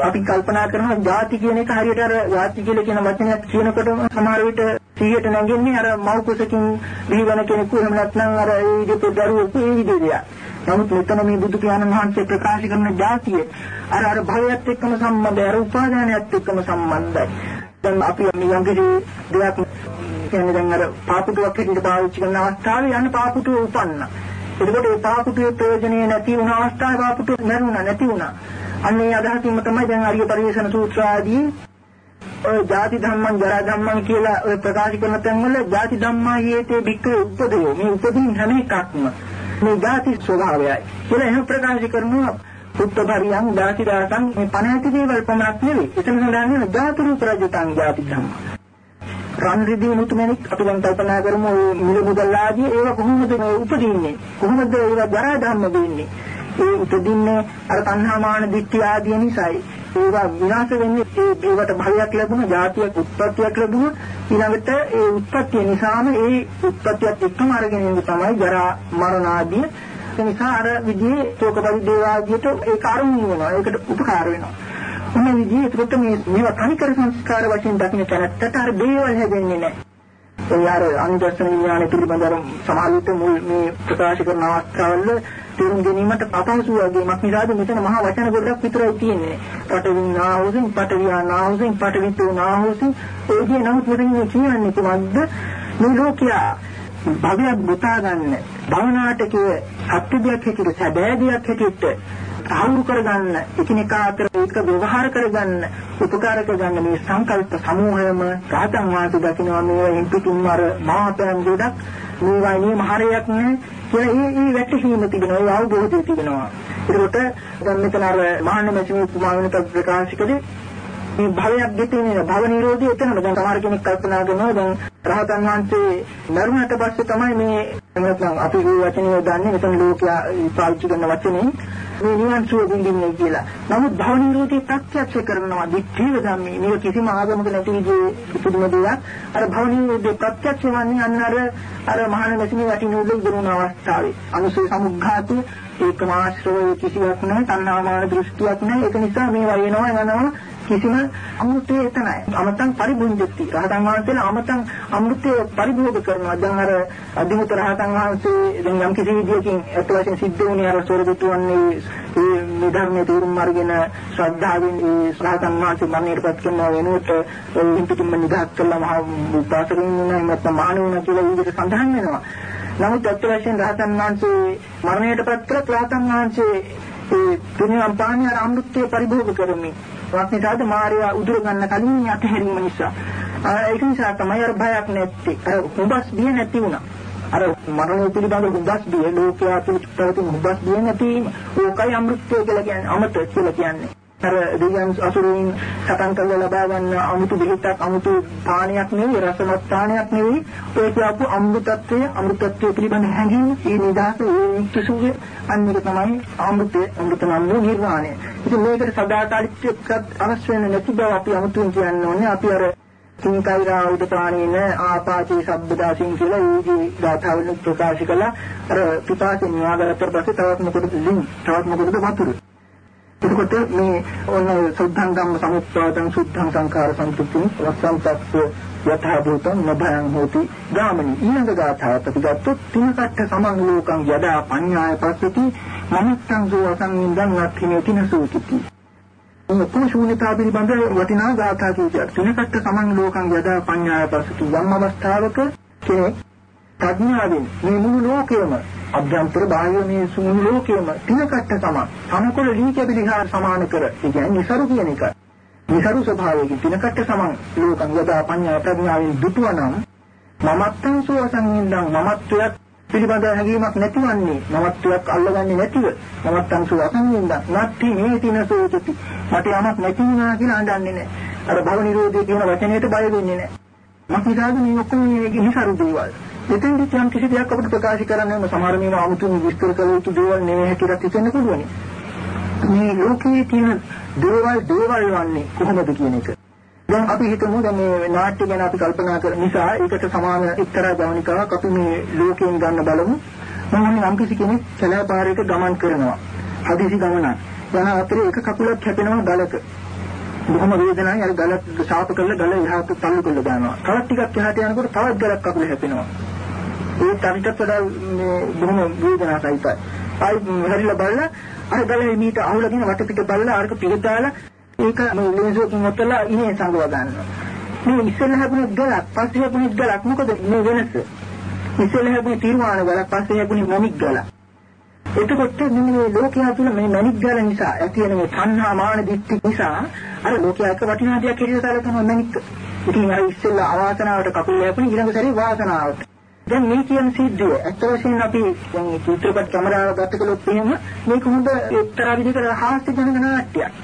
අපි කල්පනා කරනවා ಜಾති කියන එක හරියට අර ಜಾති කියලා කියන වචනයක් කියනකොටම සමහර විට 100ට නැගෙන්නේ අර මව් කුසකින් බිහිවන කෙනෙකු එහෙම නැත්නම් අර ඒ විදිහට දරුවෝ ඒ විදිහට. නමුත් මෙතන මේ බුදු පියාණන් වහන්සේ ප්‍රකාශ කරන જાතිය අර අර භවයත් එක්කම සම්බන්ධයි අර උපාදානයත් එක්කම සම්බන්ධයි. දැන් අපි මේ යම්කිසි දෙයක් කියන්නේ දැන් අර පාපුටුවක් හිටින්න පාවිච්චි කරන අවස්ථාවේ යන පාපුටුව උපන්න. එතකොට ඒ පාපුටුවේ ප්‍රයෝජනේ නැති වුණ අවස්ථාවේ පාපුටුව මරුණා නැති වුණා. අන්නේ අදහසින්ම තමයි දැන් අරිය පරිශන සූත්‍ර ආදී ඔය ಜಾති ධම්මං ජරා ධම්මං කියලා ඔය ප්‍රකාශ කරන තැන්වල ಜಾති ධම්මා යේතේ භික්ඛු උපදේ මේ උපදින් හැම එකක්ම මේ ධාති ස්වභාවයයි. කියලා එහෙම ප්‍රකාශ කරනවා පුත්තපරියං ධාති දාසං මේ පණ ඇති දේවල් පමණක් නෙවෙයි. එතන සඳහන් වෙන ධාතු රූප රජතං ධාති ධම්ම. රන් රිදී මුතුමැණික් අපි දැන් කල්පනා කරමු මුල මුදල් ආදී ඒවා කොහොමද උපදින්නේ? කොහොමද ඒවා ජරා ධම්ම වෙන්නේ ඒ උපදින්නේ අර තණ්හාමාන දිට්ඨිය ආදී නිසායි. ඒවා විනාශ වෙන්නේ ඒවට භවයක් ලැබුණා, ජාතියක් උත්පත්තියක් ලැබුණා. ඊළඟට ඒ උත්පත්තිය නිසාම ඒ උත්පත්තියත් එක්කම අරගෙන ඉන්න තමයි ජරා මරණ ආදී. ඒ නිසා අර විදිහේ ශෝක පරිදේවාදියට ඒක අරුණු වෙනවා. ඒකට උපකාර වෙනවා. මොන විදිහේ ඒකට මේ මේවා තනිකර සංස්කාර වශයෙන් දකින්න තැනට අර දේවල් හැදෙන්නේ නැහැ. ඒ අර අනිදර්ශන විඥාන පිළිබඳව සමාහිත මුල් මේ ප්‍රකාශ කරන අවස්ථාවල තේරුම් ගැනීමට අපහසු වගේමක් නිසාද මෙතන මහා වචන ගොඩක් විතරයි තියෙන්නේ. පටවිනාහුසින් පටවියානාහුසින් පටවිතුනාහුසින් ඒ කිය නමුත් මෙතන කියන්නේ කොහොමද? මේ ලෝකයා භවයක් ගොතා ගන්න භවනාටකයේ සත්‍යයක් හැටියට සැබෑදියක් හැටියට සාහෘ කරගන්න එකිනෙකා අතර ඒක ව්‍යවහාර කරගන්න උපකාර කරගන්න මේ සංකල්ප සමූහයම රාතන් වාසු දකින්නවා මේවා පිටින්ම අර මහාපයන් ගොඩක්. මේවා නියම හරයක් නෑ කියලා ඒ ඒ වැටහීම තිබෙනවා ඒ අවබෝධය තිබෙනවා. ඒකට දැන් මෙතන අර මහාන මැසිමු කුමාරණක ප්‍රකාශ කළේ මේ භවයක් ගෙතෙන්නේ භව නිරෝධය එතනම දැන් සමහර කෙනෙක් කල්පනා කරනවා. දැන් රහතන් වහන්සේ මරුණට පස්සේ තමයි මේ නැත්නම් අපි මේ වචනේ දන්නේ මෙතන ලෝකයා පාවිච්චි කරන වචනේ. මේ නිවන් සුව විඳින්නේ කියලා. නමුත් භව නිරෝධය ප්‍රත්‍යක්ෂ කරනවා දිට්ඨිය ධම්මේ. මේක කිසිම ආගමක නැති විදිහේ පුදුම දෙයක්. අර භව නිරෝධය ප්‍රත්‍යක්ෂ වන්නේ අන්න අර අර මහාන නැතිනේ වටින උදේ ගුරුණ අවස්ථාවේ. අනුසය සමුග්ඝාතය ඒකම ආශ්‍රවය කිසිවක් නැහැ. තණ්හාමාන දෘෂ්ටියක් නැහැ. ඒක නිසා මේ වයනවා යනවා කිසිම අමෘතය එතනයි. අමතන් පරිභුංජති. රහතන් වහන්සේලා අමතන් අමෘතය පරිභෝග කරනවා. දැන් අර අධිමුත රහතන් වහන්සේ දැන් යම් කිසි විදියකින් අත් වශයෙන් සිද්ධ වුණේ අර ස්වර්ගතුවන්නේ මේ මේ ධර්මයේ තේරුම් අරගෙන ශ්‍රද්ධාවෙන් ඒ රහතන් වහන්සේ මරණයටපත් කරන වෙනුවට ඒ පිටින්ම නිදහස් කළා මහා උපාසකින් නැත්නම් මහණ වුණා කියලා විදිහට සඳහන් වෙනවා. නමුත් අත් වශයෙන් රහතන් වහන්සේ මරණයටපත් කළ රහතන් වහන්සේ ඒ පුණ්‍යම් පාණ්‍ය අමෘතය පරිභෝග කරමින් වාස්නිකාද මාර්යා උදුර ගන්න කලින් අතහැරීම නිසා. ඒක නිසා තමයි අර භයක් නැත්තේ. අර හුඹස් බිය නැති වුණා. අර මරණ පිළිබඳ හුඹස් බිය ලෝකයා තුළ පවතින හුඹස් බිය නැති ඕකයි අමෘතය කියලා කියන්නේ අමත කියලා කියන්නේ. අර දෙවියන් අසුරෙන් සටන් කරලා ලබා ගන්න අමුතු දෙහිතක් අමුතු පානයක් නෙවෙයි රසවත් පානයක් නෙවෙයි ඒ කියපු අමෘතත්වය අමෘතත්වය පිළිබඳ හැඟීම ඒ නිදහස ඒ කිසුගේ අන්නක තමයි අමෘතය අමෘත නම් වූ නිර්වාණය. ඉතින් මේකට සදාකාලිකයක් අවශ්‍ය වෙන නැති බව අපි අමුතුන් කියන්න ඕනේ. අපි අර කිංකෛරා උදපාණේන ආපාචේ සබ්බදාසින් කියලා ඊගේ ගාථාවල ප්‍රකාශ කළා. අර පිපාසෙන් න්යාගලතර පස්සේ තවත් මොකටද ලින් තවත් මොකටද වතුර. එතකොට මේ ඔන්න සුද්ධං ධම්ම සමුප්පාදං සුද්ධං සංඛාර සම්පූර්ණ වස්සන්තස්ස යථා භූතං නභයං හෝති ගාමනි. ඊළඟ ගාථාව ප්‍රතිගත්තොත් තිනකට සමං ලෝකං යදා පඤ්ඤාය පස්සති මනුත්තං සෝ අසංවින්දං නත්ථිනේ තිනසෝතිති මේ කුණුශූන්‍යතා පිළිබඳ වටිනා ගාථා කීයක් තිනකට සමං ලෝකං යදා පඤ්ඤාය පස්සති යම් අවස්ථාවක කෙනෙක් ප්‍රඥාවෙන් මේ මුළු ලෝකයම අභ්‍යන්තර බාහිර මේ සුමුළු ලෝකයම තිනකට සමාන. සමකොල ලී කැපිලිහා සමාන කර. ඒ කියන්නේ નિසරු කියන එක. નિසරු ස්වභාවයකින් තිනකට සමාන ලෝකං යදා පඤ්ඤා ප්‍රඥාවෙන් දුටුවනම් මමත්තං සෝ අසංහින්දං මමත්වයක් පිළිබඳ හැඟීමක් නැතිවන්නේ මමත්වයක් අල්ලගන්නේ නැතිව මමත්තං සෝ අසංහින්දං නැත්ති මේ තිනසෝචති මට යමක් නැති වුණා කියලා අඬන්නේ නැහැ. අර භව නිරෝධය කියන වචනයට බය වෙන්නේ නැහැ. මම හිතාගෙන මේ ඔක්කොම මේ නිසරු දේවල්. එතෙන්දි යම් කිසි දෙයක් අපිට ප්‍රකාශ කරන්න සමහර මේවා 아무තුන් විස්තර කළ යුතු දේවල් නෙවෙයි කියලා හිතෙන්න පුළුවන්. මේ ලෝකයේ තියෙන දේවල් දේවල් වන්නේ කොහොමද කියන එක. දැන් අපි හිතමු දැන් මේ නාට්‍ය ගැන අපි කල්පනා කරන නිසා ඒකට සමාන එක්තරා ජවනිකාවක් අපි මේ ලෝකයෙන් ගන්න බලමු. මොනවා නම් කිසි කෙනෙක් සැලපාරයක ගමන් කරනවා. හදිසි ගමනක්. යන අතරේ එක කකුලක් කැපෙනවා බලක. බොහොම වේදනාවයි අර ගල ශාප කරලා ගල එහාට තල්ලු කරලා දානවා. තවත් ටිකක් එහාට යනකොට තවත් ගලක් කකුල හැපෙනවා. ඒ තනිටත් වඩා මේ බොහොම වේදනාවයි. ආයි හැරිලා බලලා අර ගලේ මීට අහුලගෙන වටපිට බලලා අරක පිට දාලා ඒක මේ ලේසෝකින් ඔතලා ඉනේ සංගව ගන්නවා. මේ ඉස්සෙල්ලා හැපුණේ ගලක් පස්සේ හැපුණේ ගලක් මොකද මේ වෙනස? ඉස්සෙල්ලා හැපුණේ තිරුවාන ගලක් පස්සේ හැපුණේ මොනික් ගලක්. එතකොට මේ ලෝකයා තුළ මේ මණික් ගල නිසා ඇති වෙන මේ තණ්හා මාන දිට්ඨි නිසා අර ලෝකයා එක වටිනා දෙයක් හැටියට සැලකනවා මණික්. ඉතින් අර ඉස්සෙල්ලා අවාසනාවට කකුල් යපුණි ඊළඟ සැරේ වාසනාවට. දැන් මේ කියන සිද්ධිය ඇත්ත වශයෙන්ම අපි දැන් චිත්‍රපට කැමරාව ගත කළොත් එහෙම මේක හොඳ එක්තරා විදිහකට හාස්‍ය ජනක නාට්‍යයක්.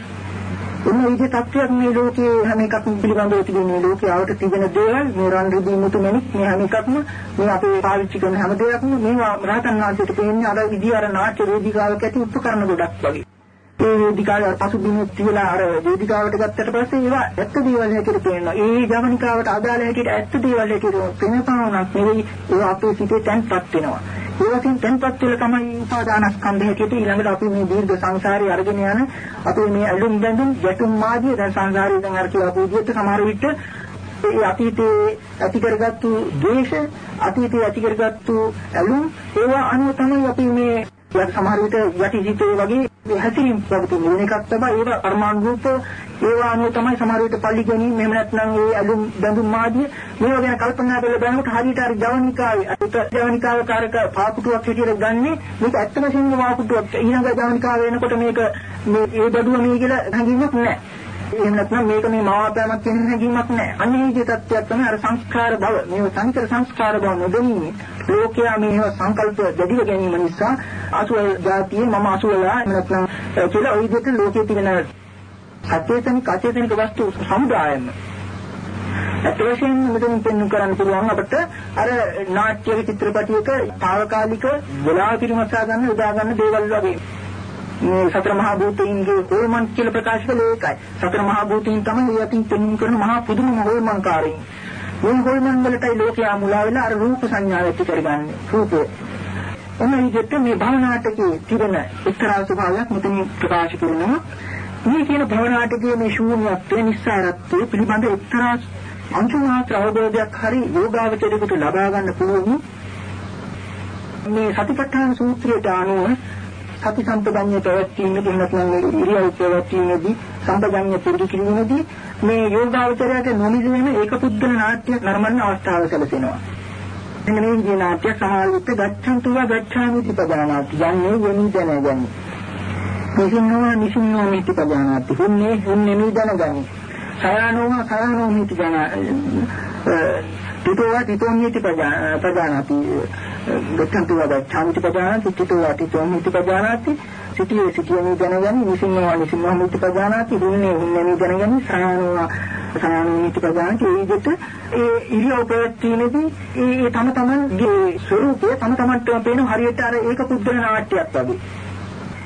එන්න විදිහ තත්ත්වයක් මේ ලෝකයේ හැම එකක්ම පිළිබඳව තිබෙන මේ ලෝකයාවට තිබෙන දේවල් මේ රන් රිදී මුතු මැණික් මේ හැම එකක්ම මේ අපේ පාවිච්චි කරන හැම දෙයක්ම මේවා රහතන් වහන්සේට පේන්නේ අර විදිහ අර නාට්‍ය වේදිකාවක ඇති උපකරණ ගොඩක් වගේ. ඒ වේදිකාවේ පසුබිම තියලා අර වේදිකාවට ගත්තට පස්සේ ඒවා ඇත්ත දේවල් හැටියට පේනවා. ඒ ජවනිකාවට අදාළ හැටියට ඇත්ත දේවල් හැටියට පේනපාවනක් නෙවෙයි ඒ අපේ සිතේ තැන්පත් වෙනවා. ඒවකින් තැන්පත් වෙලා තමයි උපාදානස්කන්ධ හැටියට ඊළඟට අපි මේ දීර්ඝ සංසාරේ අරගෙන යන අපේ මේ ඇලුම් බැඳුම් ගැටුම් මාදිය දැන් සංසාරේ දැන් අර කියලා අපේ විදිහට සමහර විට ඒ අතීතයේ ඇති කරගත්තු ද්වේෂ අතීතයේ ඇති කරගත්තු ඇලුම් ඒවා අනුව තමයි අපි මේ සමහර විට යටි සිතේ වගේ හැසිරීම් පවතින වෙන එකක් තමයි ඒක පරමාණු රූප ඒවා අනුව තමයි සමහර විට පල්ලි ගැනීම එහෙම නැත්නම් ඒ ඇලුම් බැඳුම් ආදී මේවා ගැන කල්පනා කරලා බලනකොට හරියට අර ජවනිකාවේ අත ජවනිකාව කාරක පාපුටුවක් හැටියට ගන්නෙ මේක ඇත්ත වශයෙන්ම පාපුටුවක්. ඊළඟ ජවනිකාව වෙනකොට මේක මේ ඒ බඩුව මේ කියලා හැඟීමක් නැහැ. එහෙම නැත්නම් මේක මේ මවාපෑමක් වෙන හැඟීමක් නැහැ. අනිහිජ තත්ත්වයක් තමයි අර සංස්කාර බව. මේව සංකර සංස්කාර බව නොදෙන්නේ. ලෝකයා මේව සංකල්ප දෙදිව ගැනීම නිසා අසුවල් ධාතියේ මම අසුවලා නැත්නම් කියලා ওই දෙක ලෝකයේ තියෙන සත්‍යයෙන් කචේතනික වස්තු සමුදායම ඇත්තටම මෙතන පෙන්වන්න කරන්න පුළුවන් අපිට අර නාට්‍ය චිත්‍රපටයක తాවකාලික වෙලා පිරිමසා ගන්න උදා ගන්න දේවල් වගේ සතර මහා භූතයින්ගේ හොල්මන් කියලා ප්‍රකාශ කළේ ඒකයි. සතර මහා භූතයින් තමයි යටින් පෙන්වන්න කරන මහා පුදුම හොල්මන්කාරයින්. මේ හොල්මන් වලටයි ලෝකයා මුලා වෙලා අර රූප සංඥාව ඇති කරගන්නේ. රූපේ. ඔන්න විදිහට මේ භවනාටකයේ තිබෙන එක්තරා ස්වභාවයක් මෙතන ප්‍රකාශ කරනවා. මේ කියන භවනාටකයේ මේ ශූන්‍යත්වය, නිස්සාරත්වය පිළිබඳ එක්තරා අංශුමාත්‍ර අවබෝධයක් හරි යෝගාවචරයකට ලබා ගන්න පුළුවන්. මේ සතිපට්ඨාන සූත්‍රයට අනුව සති සම්පදඤ්ඤ පැවැත්වීමේදී නැත්නම් ඉරියව් පැවැත්වීමේදී සම්පදඤ්ඤ පුරුදු කිරීමේදී මේ යෝගාවචරයට නොමිදෙන ඒක පුද්ගල නාට්‍ය නර්මන්න අවස්ථාව සැලසෙනවා. මෙන්න මේ විදිහේ නාට්‍ය සමාලිත ගච්ඡන්තු වා ගච්ඡාමි තිපදානාති යන්නේ යනි දැනගනි. නිසින්නවා නිසින්නවා මිති පදානාති. හුන්නේ හුන්නේ නි දැනගනි. සයනෝවා සයනෝ මිති දැන තිතෝවා තිතෝ මිති පදානාති. ගච්ඡන්තු වා ගච්ඡාමි පදානාති තිතෝ වා තිතෝ මිති පදානාති සිටියේ සිටියමි දැනගනි නිසින්නවා නිසින්නවා මුත්‍පජානාති දුන්නේ දුන්නේ දැනගනි සායනවා සායනීති ප්‍රදානති ඒ විදිහට ඒ ඉරියව් ප්‍රවැත්ීමේදී ඒ තම තමන්ගේ ස්වરૂපය තම තමන්ටම පේන හරියට අර ඒක පුද්ගල නාට්‍යයක් වගේ.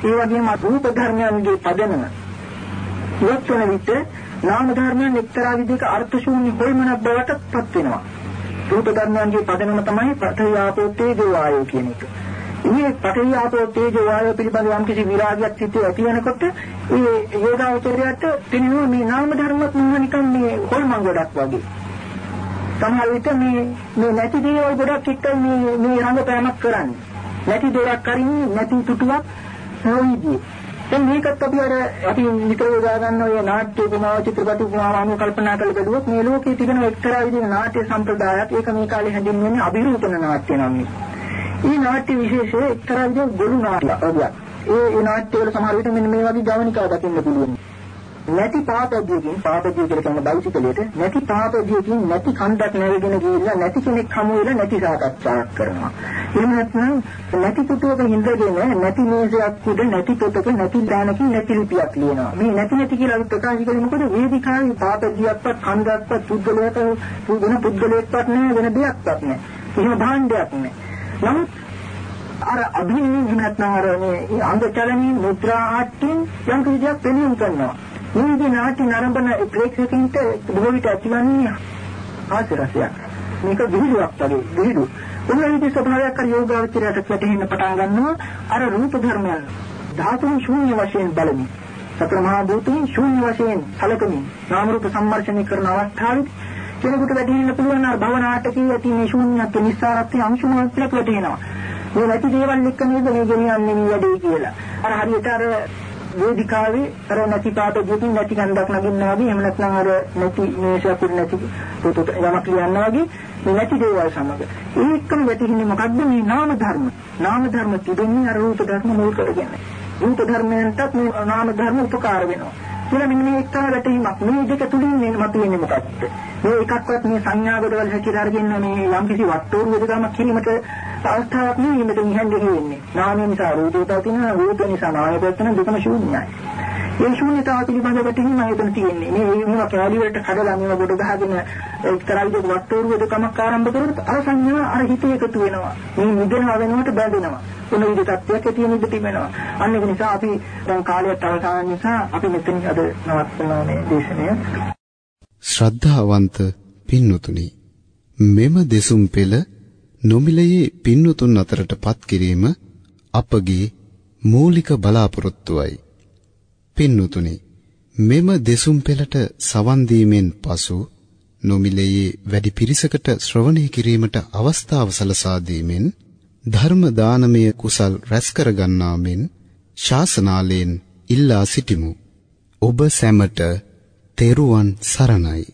ඒ වගේම රූප ධර්මයන්ගේ පදනම ඉවත් වෙන විට නාම ධර්මයන් එක්තරා විදිහක අර්ථ ශූන්‍ය හොයමනක් බවට පත් වෙනවා. රූප ධර්මයන්ගේ පදනම තමයි පඨවි ආපෝ තේජෝ වායෝ කියන එක. මේ පඨවි ආපෝ තේජෝ වායෝ පිළිබඳ යම් කිසි විරාගයක් සිටේ ඇති වෙනකොට ඒ යෝගාවචරයට පිළිනෝ මේ නාම ධර්මත් මොනවා නිකන් මේ හොල්මන් ගොඩක් වගේ. සමහර විට මේ මේ නැති දේවල් ගොඩක් එක්ක මේ මේ රංගපෑමක් කරන්නේ. නැති දොරක් කරින්නේ නැති තුටුවක් නොවිදී. දැන් මේකත් අපි අර අපි නිතර යොදා ගන්න ඔය නාට්‍ය උපමාව චිත්‍රපට උපමාව අනුව කල්පනා කරලා බැලුවොත් මේ ලෝකයේ තිබෙන එක්තරා විදිහේ නාට්‍ය සම්ප්‍රදායක් ඒක මේ කාලේ හැඳින්වෙන්නේ අභිරූපණ නාට්‍ය නම්. මේ නාට්‍ය විශේෂය එක්තරා විදිහේ ගොළු නාට්‍යයක්. ඒ ඒ නාට්‍ය වල සමහර විට මෙන්න මේ වගේ ජවනිකා දකින්න පුළුවන්. නැති පාපදියකින් පාපදිය කියලා කියන බෞද්ධකලයට නැති පාපදියකින් නැති කන්දක් නැරගෙන ගිහිල්ලා නැති කෙනෙක් හමු වෙලා නැති සාකච්ඡාවක් කරනවා. එහෙම නැත්නම් නැති පුතෝක හින්දාගෙන නැති මේසයක් උඩ නැති පොතක නැති දානකින් නැති ලිපියක් ලියනවා. මේ නැති නැති කියලා ප්‍රකාශ කරේ මොකද වේදිකාවේ පාපදියක්වත් කන්දක්වත් පුද්ගලයාට පුදුන පුද්ගලයෙක්වත් නැහැ වෙන දෙයක්වත් නැහැ. එහෙම භාණ්ඩයක් නැහැ. නමුත් අර අභිනය නැත්නම් අර මේ අංග චලනී මුද්‍රා ආට්ටින් යම් කිසියක් පෙනීම කරනවා. මේ විදිහ නාට්‍ය නරඹන ප්‍රේක්ෂකින්ට බොහෝ විට ඇතිවන්නේ ආශිර්වාදයක්. මේක විහිළුවක් වගේ විහිළු. උන්වහන්සේ විදිහ ස්වභාවයක් කර යෝගාවචරයට වැටෙන්න පටන් ගන්නවා අර රූප ධර්මයන් ධාතුන් ශූන්‍ය වශයෙන් බලමින්. සතර මහා භූතයන් ශූන්‍ය වශයෙන් සැලකමින් නාම රූප සම්මර්ෂණය කරන අවස්ථාවේ කෙනෙකුට වැටෙන්න පුළුවන් අර භවනාටකයේ ඇති මේ ශූන්‍යත්ව නිස්සාරත්වයේ අංශුමාත්‍රයක් වැටෙනවා. මේ නැති දේවල් එක්ක නේද මේ ගෙනියන්නේ මේ වැඩේ කියලා. අර හරියට අර වේදිකාවේ අර නැති පාට දෙකින් නැති කන්දක් නගින්නවා වගේ එහෙම නැත්නම් අර නැති මේෂයක් උඩ නැති පොතට යමක් ලියනවා වගේ මේ නැති දේවල් සමග. ඒ එක්කම වැටෙන්නේ මොකද්ද මේ නාම ධර්ම. නාම ධර්ම තිබෙන්නේ අර රූප ධර්ම මුල් කරගෙන. රූප ධර්මයන්ටත් මේ නාම ධර්ම උපකාර වෙනවා. කියලා මෙන්න මේ එක්තරා වැටීමක් මේ දෙක තුලින් මේ මතුවෙන්නේ මොකක්ද? මේ එකක්වත් මේ සංඥා කොටවල හැකියට අරගෙන මේ යම්කිසි වට්ටෝරු වෙදගමක් කිරීමට අවස්ථාවක් නෙවෙයි මෙතන ඉහන්නේ වෙන්නේ. නාමය නිසා රූපය පවතින රූප නිසා නාමය පවතින දෙකම ශූන්‍යයි. ඒ ශූන්‍යතාව පිළිබඳව වැටහීම එතන තියෙන්නේ. මේ මේවා කැලි වලට කඩලා මේවා ගොඩ ගහගෙන එක්තරා විදිහක වට්ටෝරු වෙදකමක් ආරම්භ කරොත් අර සංඥා අර හිතේ එකතු වෙනවා. මේ නිදෙනවා වෙනකොට බැඳෙනවා. මොන විදිහ තත්ත්වයක් ඇති වෙන ඉඳ තිබෙනවා. අන්න ඒක නිසා අපි දැන් කාලයත් අවසන් නිසා අපි මෙතන අද නවත්වනවා මේ දේශනය. ශ්‍රද්ධාවන්ත පින්නුතුනි මෙම දෙසුම් පෙළ නොමිලයේ පින්නුතුන් අතරටපත් කිරීම අපගේ මූලික බලාපොරොත්තුවයි. පින්නුතුනි මෙම දෙසුම් පෙළට සවන් දීමෙන් පසු නොමිලයේ වැඩි පිරිසකට ශ්‍රවණය කිරීමට අවස්ථාව සලසා දීමෙන් ධර්ම දානමය කුසල් රැස් කර ගන්නා මෙන් ශාසනාලයෙන් ඉල්ලා සිටිමු. ඔබ සැමට තෙරුවන් සරණයි.